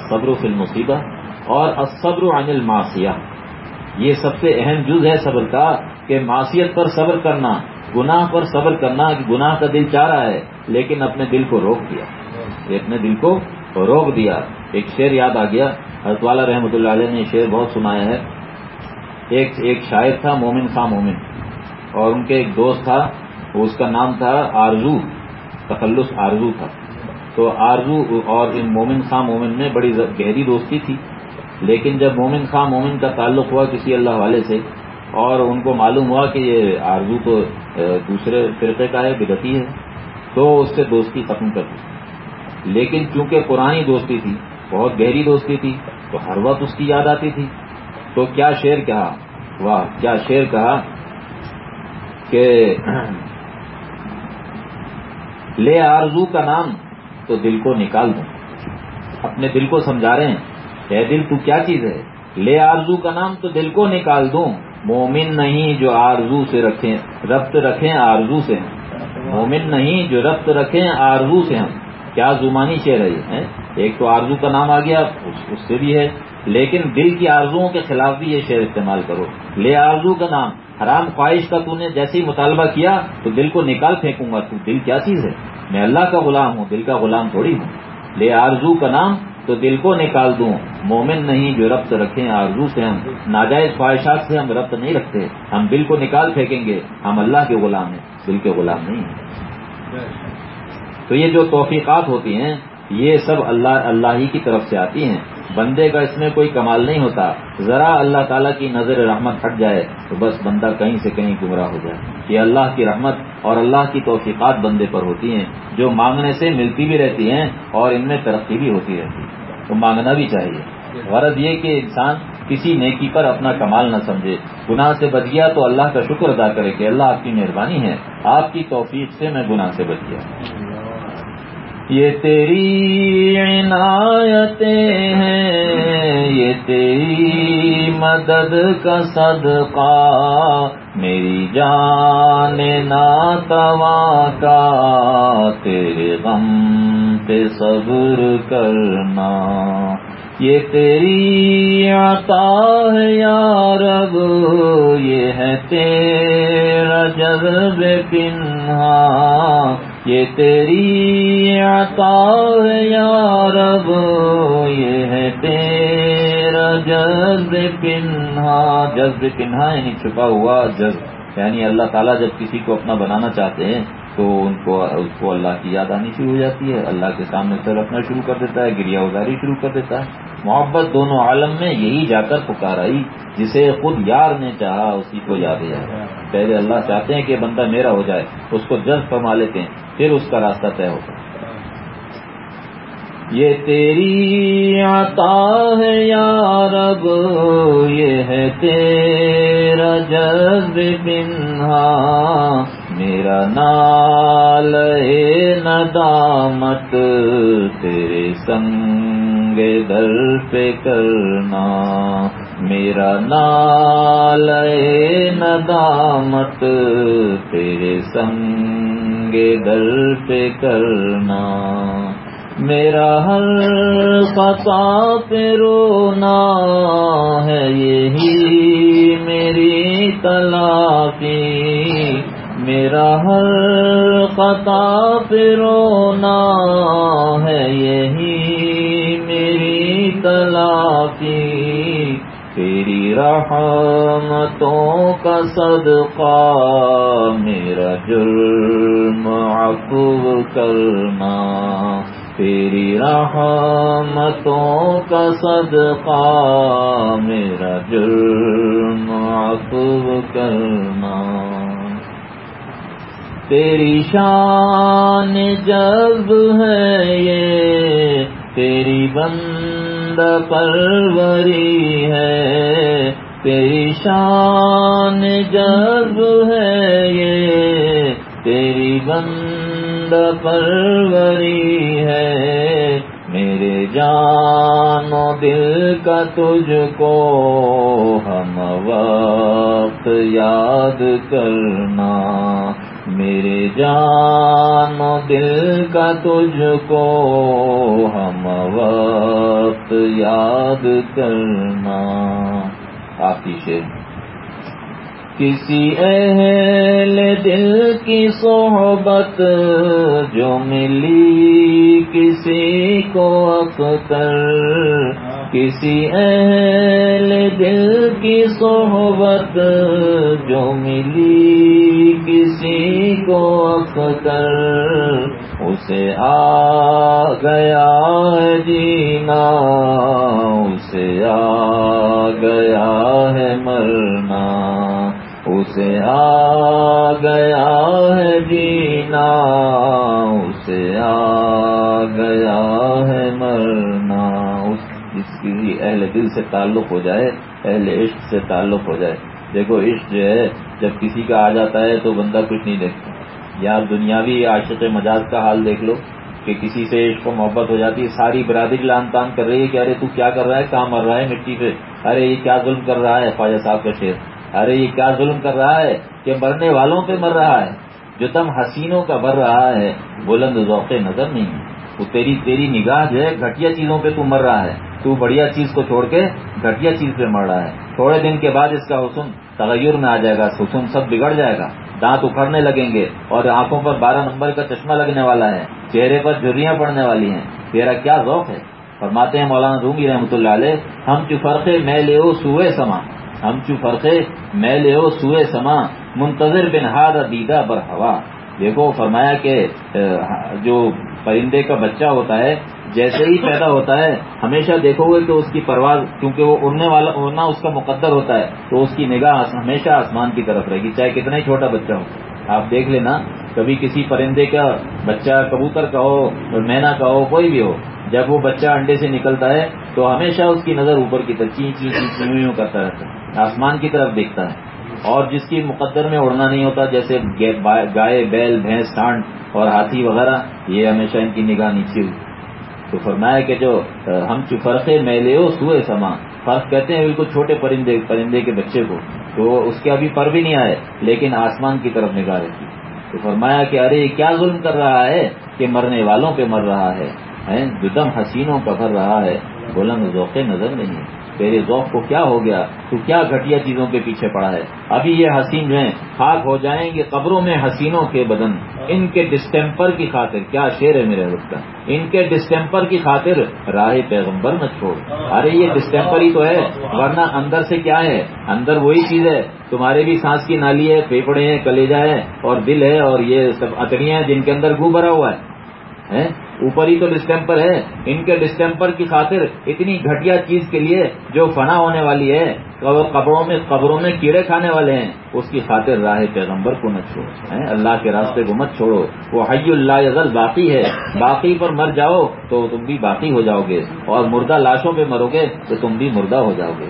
صبر فی المصیبت اور صبر عن الماسیہ یہ سب سے اہم جز ہے صبر کا، کہ معاشیت پر صبر کرنا۔ گناہ پر صبر کرنا کہ گناہ کا دل چاہ رہا ہے، لیکن اپنے دل کو روک دیا۔ اپنے دل کو روک دیا۔ ایک شعر یاد آ گیا۔ حضرت والا رحمۃ اللہ علیہ نے یہ شعر بہت سنایا ہے۔ ایک ایک شاعر تھا، مومن خاں مومن۔ اور ان کے ایک دوست تھا اس کا نام تھا آرزو، تخلص آرزو تھا۔ تو آرزو اور ان مومن خاں مومن میں بڑی گہری دوستی تھی۔ لیکن جب مومن خواہ مومن کا تعلق ہوا کسی اللہ والے سے اور ان کو معلوم ہوا کہ یہ آرزو تو دوسرے فرقے کا ہے بدتی ہے، تو اس سے دوستی ختم کر دی۔ لیکن چونکہ پرانی دوستی تھی، بہت گہری دوستی تھی، تو ہر وقت اس کی یاد آتی تھی۔ تو کیا شعر کہا؟ واہ، کیا شعر کہا کہ لے آرزو کا نام تو دل کو نکال دوں۔ اپنے دل کو سمجھا رہے ہیں۔ اے دل، تو کیا چیز ہے؟ لے آرزو کا نام تو دل کو نکال دوں۔ مومن نہیں جو آرزو سے رکھیں، ربط رکھیں آرزو سے ہم۔ مومن نہیں جو ربط رکھیں آرزو سے ہم۔ کیا زمانی شعر ہے ایک تو آرزو کا نام آ گیا اس سے بھی ہے۔ لیکن دل کی آرزوؤں کے خلاف بھی یہ شعر استعمال کرو۔ لے آرزو کا نام۔ حرام خواہش کا تو نے جیسے ہی مطالبہ کیا تو دل کو نکال پھینکوں گا تو دل کیا چیز ہے؟ میں اللہ کا غلام ہوں، دل کا غلام تھوڑی ہوں۔ لے آرزو کا نام۔ تو دل کو نکال دوں۔ مومن نہیں جو ربط رکھیں آرزو سے ہم۔ ناجائز خواہشات سے ہم ربط نہیں رکھتے۔ ہم دل کو نکال پھینکیں گے۔ ہم اللہ کے غلام ہیں۔ دل کے غلام نہیں ہیں۔ تو یہ جو توفیقات ہوتی ہیں، یہ سب اللہ اللہ ہی کی طرف سے آتی ہیں۔ بندے کا اس میں کوئی کمال نہیں ہوتا۔ ذرا اللہ تعالیٰ کی نظر رحمت ہٹ جائے تو بس بندہ کہیں سے کہیں گمراہ ہو جائے۔ یہ اللہ کی رحمت اور اللہ کی توفیقات بندے پر ہوتی ہیں، جو مانگنے سے ملتی بھی رہتی ہیں اور ان میں ترقی بھی ہوتی رہتی ہے۔ تو مانگنا بھی چاہیے۔ غرض یہ کہ انسان کسی نیکی پر اپنا کمال نہ سمجھے۔ گناہ سے بچ گیا تو اللہ کا شکر ادا کرے کہ اللہ آپ کی مہربانی ہے۔ آپ کی توفیق سے میں گناہ سے بچ گیا۔ یہ تیری عنایتیں ہیں، یہ تیری مدد کا صدقہ، میری جان ناتوا کا، تیرے غم پہ صبر کرنا۔ یہ تیری عطا ہے یا رب، یہ ہے تیرا جذب پنہا۔ یہ تیری عطا ہے یا رب، یہ ہے تیرا جذب پنہا جذب پنہا یعنی چھپا ہوا جذب۔ یعنی اللہ تعالیٰ جب کسی کو اپنا بنانا چاہتے ہیں، تو ان کو، اس کو اللہ کی یاد آنی شروع ہو جاتی ہے۔ اللہ کے سامنے سے رکھنا شروع کر دیتا ہے گریا ازاری شروع کر دیتا ہے۔ محبت دونوں عالم میں یہی جا کر پکار آئی، جسے خود یار نے چاہا، اسی کو یاد جائے پہلے اللہ چاہتے ہیں کہ بندہ میرا ہو جائے، اس کو جذب فرما لیتے ہیں، پھر اس کا راستہ طے ہوتا ہے۔ یہ تیری عطا ہے یا رب، یہ ہے تیرا جذب بنہا میرا نال ندامت، تیرے سنگ در پہ کرنا۔ میرا نال ندامت، تیرے سنگ در پہ کرنا۔ میرا ہر خطا پہ رونا ہے، یہی میری تلافی۔ میرا ہر خطا پہ رونا ہے، یہی میری تلافی۔ تیری رحمتوں کا صدقہ، میرا جرم عفو کرنا۔ تیری رحمتوں کا صدقہ میرا جرم عفو کرنا۔ تیری شان جب ہے یہ، تیری بند پروری ہے۔ تیری شان جب ہے یہ، تیری بند پروری ہے۔ میرے جان و دل کا تجھ کو ہم وقت یاد کرنا۔ میرے جان و دل کا تجھ کو ہم وقت یاد کرنا۔ آخری شیر کسی اہل دل کی صحبت جو ملی کسی کو اکثر، کسی اہل دل کی صحبت جو ملی کسی کو اکثر، اسے آ گیا ہے جینا، اسے آ گیا ہے مرنا۔ اسے آ گیا ہے جینا، اسے آ گیا ہے مرنا۔ جس کی اہل دل سے تعلق ہو جائے، اہل عشق سے تعلق ہو جائے۔ دیکھو، عشق جو ہے، جب کسی کا آ جاتا ہے تو بندہ کچھ نہیں دیکھتا۔ یا دنیاوی عاشق مجاز کا حال دیکھ لو، کہ کسی سے عشق و محبت ہو جاتی ہے ساری برادری لان تان کر رہی ہے کہ ارے تو کیا کر رہا ہے؟ کہاں مر رہا ہے مٹی پہ؟ ارے یہ کیا ظلم کر رہا ہے؟ خواجہ صاحب کا شیر ارے یہ کیا ظلم کر رہا ہے کہ مرنے والوں پہ مر رہا ہے؟ جو تم حسینوں کا بھر رہا ہے، بلند ذوق نظر نہیں۔ وہ تیری تیری نگاہ جو ہے، گھٹیا چیزوں پہ تو مر رہا ہے۔ تو بڑھیا چیز کو چھوڑ کے گھٹیا چیز پہ مر رہا ہے۔ تھوڑے دن کے بعد اس کا حسن تغیر میں آ جائے گا، حسن سب بگڑ جائے گا۔ دانت اکھڑنے لگیں گے اور آنکھوں پر بارہ نمبر کا چشمہ لگنے والا ہے۔ چہرے پر جھریاں پڑنے والی ہیں۔ تیرا کیا ذوق ہے؟ فرماتے ہیں مولانا روگی رحمۃ اللہ علیہ، ہم چو میں لے سوئے سما۔ ہم چو فرقے، میں لے سوئے سما، منتظر بن ہاد دیدہ بر ہوا۔ دیکھو، فرمایا کہ جو پرندے کا بچہ ہوتا ہے، جیسے ہی پیدا ہوتا ہے، ہمیشہ دیکھو گے کہ اس کی پرواز، کیونکہ وہ اڑنے والا، اڑنا اس کا مقدر ہوتا ہے، تو اس کی نگاہ ہمیشہ آسمان کی طرف رہے گی، چاہے کتنا ہی چھوٹا بچہ ہو۔ آپ دیکھ لینا، کبھی کسی پرندے کا بچہ کبوتر کا ہو، مینا کا ہو، کوئی بھی ہو، جب وہ بچہ انڈے سے نکلتا ہے، تو ہمیشہ اس کی نظر اوپر کی طرف چین چین کرتا رہتا ہے۔ آسمان کی طرف دیکھتا ہے۔ اور جس کی مقدر میں اڑنا نہیں ہوتا، جیسے گائے، بیل، بھینس سانڈ اور ہاتھی وغیرہ، یہ ہمیشہ ان کی نگاہ نیچے ہوئی۔ تو فرمایا کہ جو ہم فرقے میلے ہو سوئے سما۔ فرق کہتے ہیں بالکل چھوٹے پرندے پرندے کے بچے کو۔ تو اس کے ابھی پر بھی نہیں آئے، لیکن آسمان کی طرف نگاہ رہتی۔ تو فرمایا کہ ارے کیا ظلم کر رہا ہے کہ مرنے والوں پہ مر رہا ہے؟ دم حسینوں کا بھر رہا ہے، بلند ذوق نظر نہیں ہے تیرے ذوق کو کیا ہو گیا؟ تو کیا گھٹیا چیزوں کے پیچھے پڑا ہے؟ ابھی یہ حسین جو ہیں، خاک ہو جائیں گے قبروں میں حسینوں کے بدن۔ ان کے ڈسٹمپر کی خاطر، کیا شیر ہے میرے حضرت کا ان کے ڈسٹمپر کی خاطر راہ پیغمبر نہ چھوڑ۔ ارے، یہ ڈسٹمپر ہی تو ہے، ورنہ اندر سے کیا ہے؟ اندر وہی چیز ہے۔ تمہارے بھی سانس کی نالی ہے پھیپڑے ہیں، کلیجا ہے، اور دل ہے، اور یہ سب اکڑیاں ہیں جن کے اندر گو بھرا ہوا ہے۔ اوپر ہی تو ڈسٹمپر ہے۔ ان کے ڈسٹمپر کی خاطر اتنی گھٹیا چیز کے لیے جو فنا ہونے والی ہے۔ قبروں میں قبروں میں کیڑے کھانے والے ہیں۔ اس کی خاطر راہ پیغمبر کو نہ چھوڑو اللہ کے راستے کو مت چھوڑو۔ وہ حی اللہ ازل باقی ہے۔ باقی پر مر جاؤ تو تم بھی باقی ہو جاؤ گے۔ اور مردہ لاشوں پہ مرو گے تو تم بھی مردہ ہو جاؤ گے۔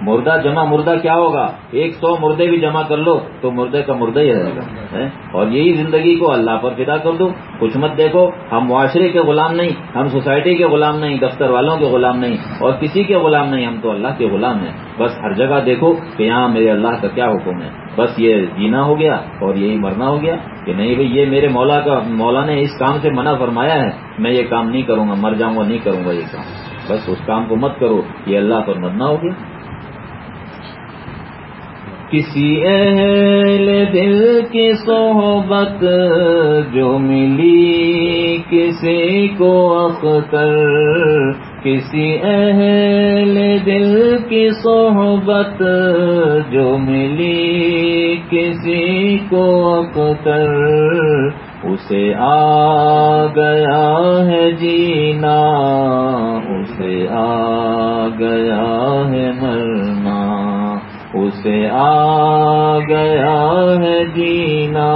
مردہ جمع مردہ کیا ہوگا؟ ایک سو مردے بھی جمع کر لو تو مردے کا مردہ ہی رہے گا۔ اور یہی زندگی کو اللہ پر فدا کر دو۔ کچھ مت دیکھو، ہم معاشرے کے غلام نہیں، ہم سوسائٹی کے غلام نہیں، دفتر والوں کے غلام نہیں، اور کسی کے غلام نہیں، ہم تو اللہ کے غلام ہیں۔ بس ہر جگہ دیکھو کہ یہاں میرے اللہ کا کیا حکم ہے۔ بس یہ جینا ہو گیا اور یہی مرنا ہو گیا کہ نہیں بھائی یہ میرے مولا کا مولا نے اس کام سے منع فرمایا ہے۔ میں یہ کام نہیں کروں گا، مر جاؤں گا، نہیں کروں گا یہ کام۔ بس اس کام کو مت کرو، یہ اللہ پر مرنا ہو گیا۔ کسی اہل دل کی صحبت جو ملی، کسی کو اختر کسی اہل دل کی صحبت جو ملی کسی کو اختر اسے آ گیا ہے جینا، اسے آ گیا ہے مرنا، اسے آ گیا ہے جینا،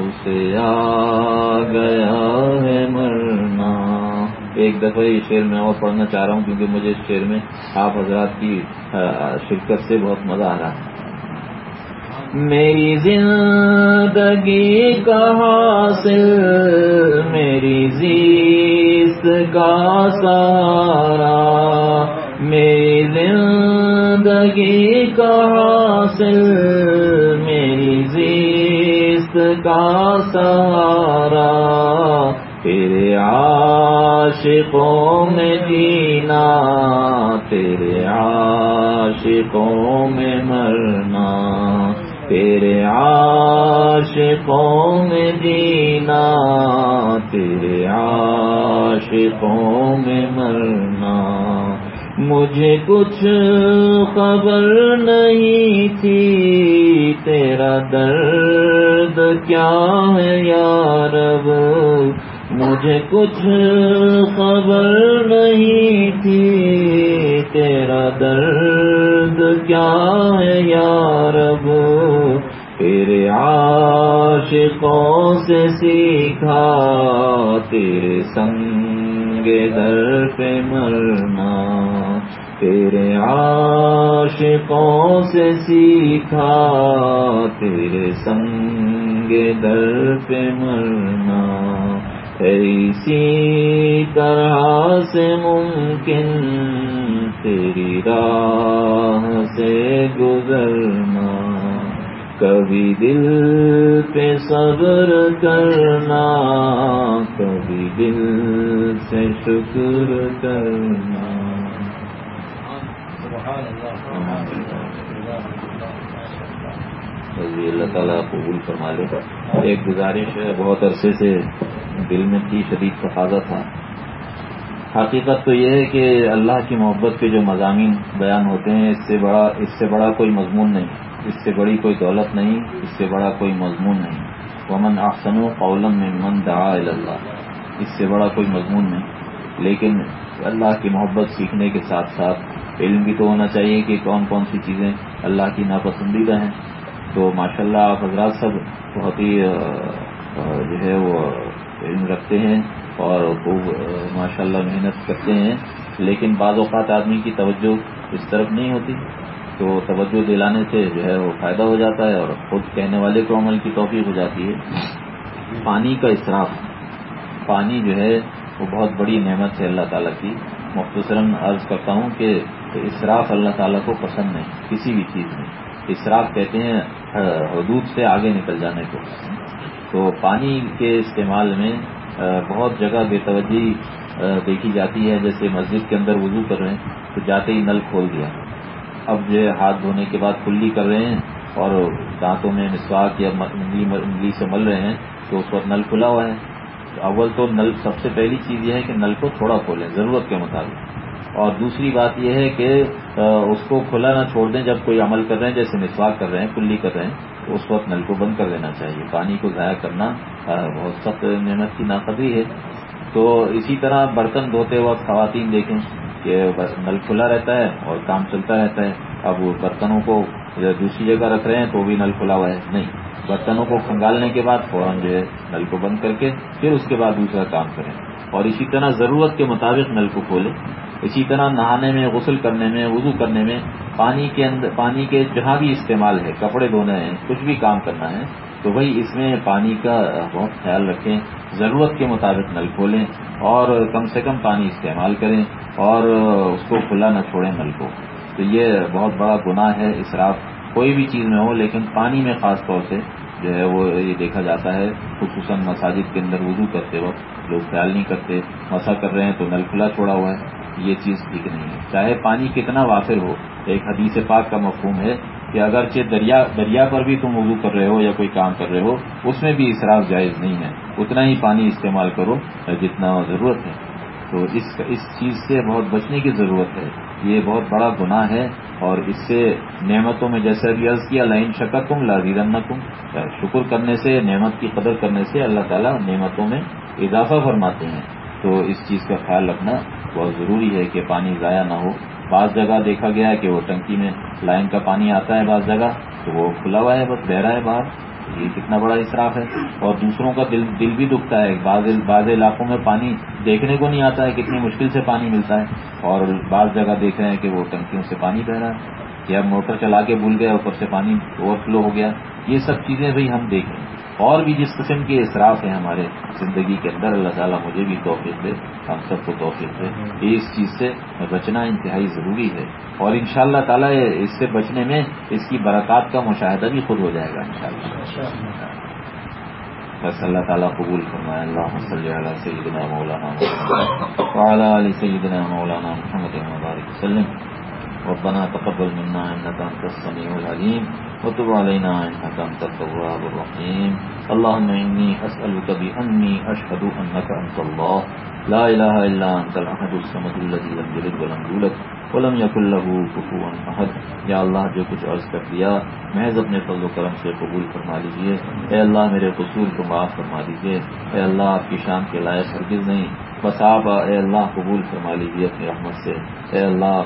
اسے آ گیا ہے مرنا۔ ایک دفعہ یہ شعر میں اور پڑھنا چاہ رہا ہوں کیونکہ مجھے اس شعر میں آپ حضرات کی شرکت سے بہت مزہ آ رہا ہے۔ میری زندگی کا حاصل، میری زیست کا سارا، میری زندگی کا حاصل، میری زیست کا سارا۔ تیرے عاشقوں میں جینا، تیرے عاشقوں میں مرنا، تیرے عاشقوں میں جینا، تیرے عاشقوں میں مرنا۔ مجھے کچھ خبر نہیں تھی، تیرا درد کیا ہے یارب مجھے کچھ خبر نہیں تھی، تیرا درد کیا ہے یا رب؟ تیرے عاشقوں سے سیکھا، تیرے سنگ در پہ مرنا۔ تیرے عاشقوں سے سیکھا، تیرے سنگ در پہ مرنا۔ ایسی طرح سے ممکن تیری راہ سے گزرنا کبھی دل پہ صبر کرنا کبھی دل سے شکر کرنا اللہ تعالیٰ قبول فرما لے گا ایک گزارش ہے بہت عرصے سے دل میں تھی، شدید تقاضا تھا۔ حقیقت تو یہ ہے کہ اللہ کی محبت کے جو مضامین بیان ہوتے ہیں، اس سے بڑا، اس سے بڑا کوئی مضمون نہیں۔ اس سے بڑی کوئی دولت نہیں، اس سے بڑا کوئی مضمون نہیں۔ ومن احسن و قولم میں من دعا اللہ اس سے بڑا کوئی مضمون نہیں۔ لیکن اللہ کی محبت سیکھنے کے ساتھ ساتھ علم بھی تو ہونا چاہیے کہ کون کون سی چیزیں اللہ کی ناپسندیدہ ہیں۔ تو ماشاء اللہ آپ حضرات سب بہت ہی جو ہے وہ علم رکھتے ہیں اور خوب ماشاء اللہ محنت کرتے ہیں، لیکن بعض اوقات آدمی کی توجہ اس طرف نہیں ہوتی، تو توجہ دلانے سے جو ہے وہ فائدہ ہو جاتا ہے اور خود کہنے والے کو عمل کی توفیق ہو جاتی ہے۔ پانی کا اسراف پانی جو ہے وہ بہت بڑی نعمت ہے اللہ تعالیٰ کی۔ مختصراً عرض کرتا ہوں کہ اسراف اللہ تعالیٰ کو پسند نہیں، کسی بھی چیز میں۔ اسراف کہتے ہیں حدود سے آگے نکل جانے کو۔ تو پانی کے استعمال میں بہت جگہ بے توجہی دیکھی جاتی ہے۔ جیسے مسجد کے اندر وضو کر رہے ہیں، تو جاتے ہی نل کھول دیا۔ اب جو ہے، ہاتھ دھونے کے بعد کلی کر رہے ہیں اور دانتوں میں مسواک یا انگلی سے مل رہے ہیں، تو اس وقت نل کھلا ہوا ہے۔ اول تو نل، سب سے پہلی چیز یہ ہے کہ نل کو تھوڑا کھولیں، ضرورت کے مطابق۔ اور دوسری بات یہ ہے کہ اس کو کھلا نہ چھوڑ دیں جب کوئی عمل کر رہے ہیں، جیسے مسواک کر رہے ہیں، کلی کر رہے ہیں، تو اس وقت نل کو بند کر دینا چاہیے۔ پانی کو ضائع کرنا بہت سخت محنت کی ناقدری ہے۔ تو اسی طرح برتن دھوتے وقت خواتین دیکھیں کہ نل کھلا رہتا ہے اور کام چلتا رہتا ہے۔ اب وہ برتنوں کو دوسری جگہ رکھ رہے ہیں، تو بھی نل کھلا ہوا ہے۔ نہیں، برتنوں کو کھنگالنے کے بعد فوراً جو ہے نل کو بند کر کے پھر اس کے بعد دوسرا کام کریں۔ اور اسی طرح ضرورت کے مطابق نل کو کھولیں۔ اسی طرح نہانے میں، غسل کرنے میں، وضو کرنے میں پانی کے اندر، پانی کے جہاں بھی استعمال ہے، کپڑے دھونے ہیں، کچھ بھی کام کرنا ہے، تو بھائی اس میں پانی کا بہت خیال رکھیں، ضرورت کے مطابق نل کھولیں اور کم سے کم پانی استعمال کریں اور اس کو کھلا نہ چھوڑیں نل کو۔ تو یہ بہت بڑا گناہ ہے اسراف کوئی بھی چیز میں ہو، لیکن پانی میں خاص طور سے جو ہے وہ یہ دیکھا جاتا ہے، خصوصاً مساجد کے اندر وضو کرتے وقت، لوگ خیال نہیں کرتے، مسا کر رہے ہیں تو نل کھلا چھوڑا ہوا ہے۔ یہ چیز ٹھیک نہیں ہے۔ چاہے پانی کتنا وافر ہو، ایک حدیث پاک کا مفہوم ہے کہ اگرچہ دریا دریا پر بھی تم وضو کر رہے ہو یا کوئی کام کر رہے ہو، اس میں بھی اسراف جائز نہیں ہے۔ اتنا ہی پانی استعمال کرو جتنا ضرورت ہے۔ تو اس اس چیز سے بہت بچنے کی ضرورت ہے۔ یہ بہت بڑا گناہ ہے اور اس سے نعمتوں میں جیسے ابھی عرض کیا لائن شکر تم لازیرن تم شکر کرنے سے، نعمت کی قدر کرنے سے اللہ تعالیٰ نعمتوں میں اضافہ فرماتے ہیں۔ تو اس چیز کا خیال رکھنا بہت ضروری ہے کہ پانی ضائع نہ ہو۔ بعض جگہ دیکھا گیا ہے کہ وہ ٹنکی میں لائن کا پانی آتا ہے بعض جگہ، تو وہ کھلا ہوا ہے، بس بہ رہا ہے باہر۔ یہ کتنا بڑا اصراف ہے۔ اور دوسروں کا دل دل بھی دکھتا ہے۔ بعض بعض علاقوں میں پانی دیکھنے کو نہیں آتا ہے، کتنی مشکل سے پانی ملتا ہے۔ اور بعض جگہ دیکھ رہے ہیں کہ وہ ٹنکیوں سے پانی بہ رہا ہے یا موٹر چلا کے بھول گیا اوپر سے پانی اوور فلو ہو گیا۔ یہ سب چیزیں بھائی ہم دیکھیں اور بھی جس قسم کے اصراف ہیں ہمارے زندگی کے اندر، اللہ تعالیٰ مجھے بھی توفیق دے، ہم سب کو توفیق دے۔ اس چیز سے بچنا انتہائی ضروری ہے۔ اور ان شاء اللہ تعالیٰ اس سے بچنے میں اس کی برکات کا مشاہدہ بھی خود ہو جائے گا ان شاء اللہ بس اللہ تعالیٰ قبول فرمائے۔ اللہ صلی علی سیدنا مولانا وعلى علی سیدنا مولانا محمد مبارک وسلم۔ ربنا تقبل منا انك انت السميع العليم وتب علينا انك انت التواب الرحيم. اللهم اني اسالك باني اشهد انك انت الله. لا اله الا انت الاحد الصمد الذي لم يلد ولم يولد ولم يكن له كفوا احد یا اللہ، جو کچھ عرض کر دیا، محض اپنے فضل و کرم سے قبول فرما لیجیے اے اللہ، میرے قصور کو معاف فرما دیجیے اے اللہ، آپ کی شان کے لائق ہرگز نہیں۔ بس آپ، اے اللہ، قبول فرما لیجیے اپنی رحمت سے۔ اے اللہ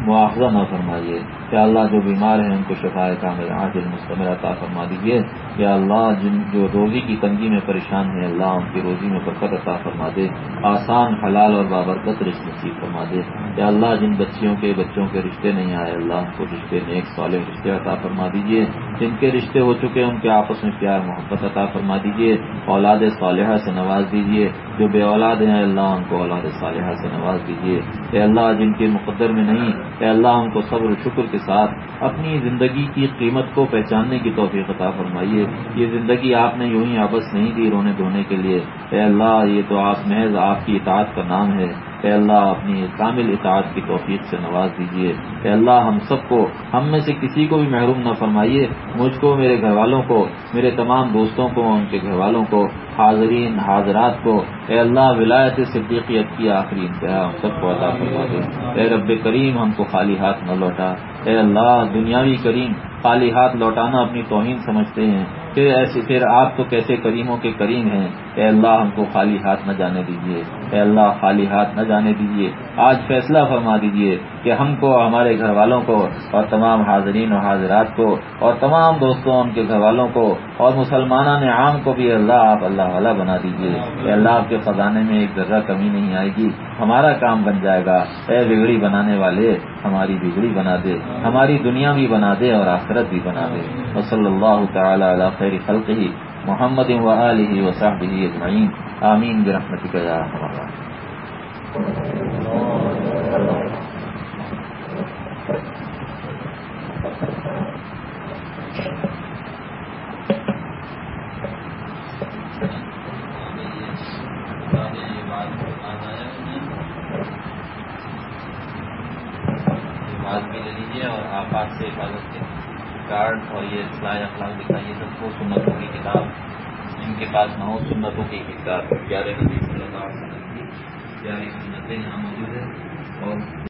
مواخذہ نہ فرمائیے یا اللہ جو بیمار ہیں، ان کو شفا کامل عاجل مستمر عطا فرما دیجیے یا اللہ، جن جو روزی کی تنگی میں پریشان ہیں، اللہ ان کی روزی میں برکت عطا فرما دے۔ آسان، حلال اور بابرکت رشتے نصیب فرما دے۔ یا اللہ، جن بچیوں کے بچوں کے رشتے نہیں آئے، اللہ ان کو رشتے نیک، صالح رشتے عطا فرما دیجیے جن کے رشتے ہو چکے، ان کے آپس میں پیار، محبت عطا فرما دیجیے اولاد صالحہ سے نواز دیجیے جو بے اولاد ہیں، اللہ ان کو اولاد صالحہ سے نواز دیجیے اے اللہ، جن کے مقدر میں نہیں، اے اللہ، ان کو صبر شکر کے ساتھ اپنی زندگی کی قیمت کو پہچاننے کی توفیق عطا فرمائیے۔ یہ زندگی آپ نے یوں ہی آپس نہیں دی رونے دھونے کے لیے۔ اے اللہ، یہ تو آپ محض آپ کی اطاعت کا نام ہے۔ اے اللہ، اپنی کامل اطاعت کی توفیق سے نواز دیجیے۔ اے اللہ، ہم سب کو، ہم میں سے کسی کو بھی محروم نہ فرمائیے۔ مجھ کو، میرے گھر والوں کو، میرے تمام دوستوں کو، ان کے گھر والوں کو، حاضرین، حاضرات کو۔ اے اللہ، ولایت صدیقیت کی آخری انتہا ہم سب کو عطا فرما دے۔ اے رب کریم، ہم کو خالی ہاتھ نہ لوٹا۔ اے اللہ، دنیاوی کریم، خالی ہاتھ لوٹانا اپنی توہین سمجھتے ہیں پھر ایسے پھر آپ تو کیسے کریموں کے کریم ہیں؟ اے اللہ، ہم کو خالی ہاتھ نہ جانے دیجیے اے اللہ، خالی ہاتھ نہ جانے دیجیے آج فیصلہ فرما دیجیے کہ ہم کو، ہمارے گھر والوں کو اور تمام حاضرین و حاضرات کو اور تمام دوستوں ان کے گھر والوں کو اور مسلمانہ عام کو بھی اللہ، آپ اللہ والا بنا دیجیے اے اللہ، آپ کے خزانے میں ایک ذرہ کمی نہیں آئے گی۔ ہمارا کام بن جائے گا۔ اے بگڑی بنانے والے، ہماری بگڑی بنا دے۔ ہماری دنیا بھی بنا دے اور آخرت بھی بنا دے۔ صلی اللہ تعالی علی خیر خلق ہی محمد و علیہ وصحبہ اجمعین۔ آمین برحمتک یا ارحم بات بھی لے لیجیے اور آفات سے حفاظت کے کارڈ اور یہ اصلاح اخلاق دکھائیے سب کو، سنتوں کی کتاب، جن کے پاس نہ ہو سنتوں کی کتاب۔ گیارہ نبی صلی اللہ علیہ وسلم کی گیارہ سنتیں یہاں موجود ہیں اور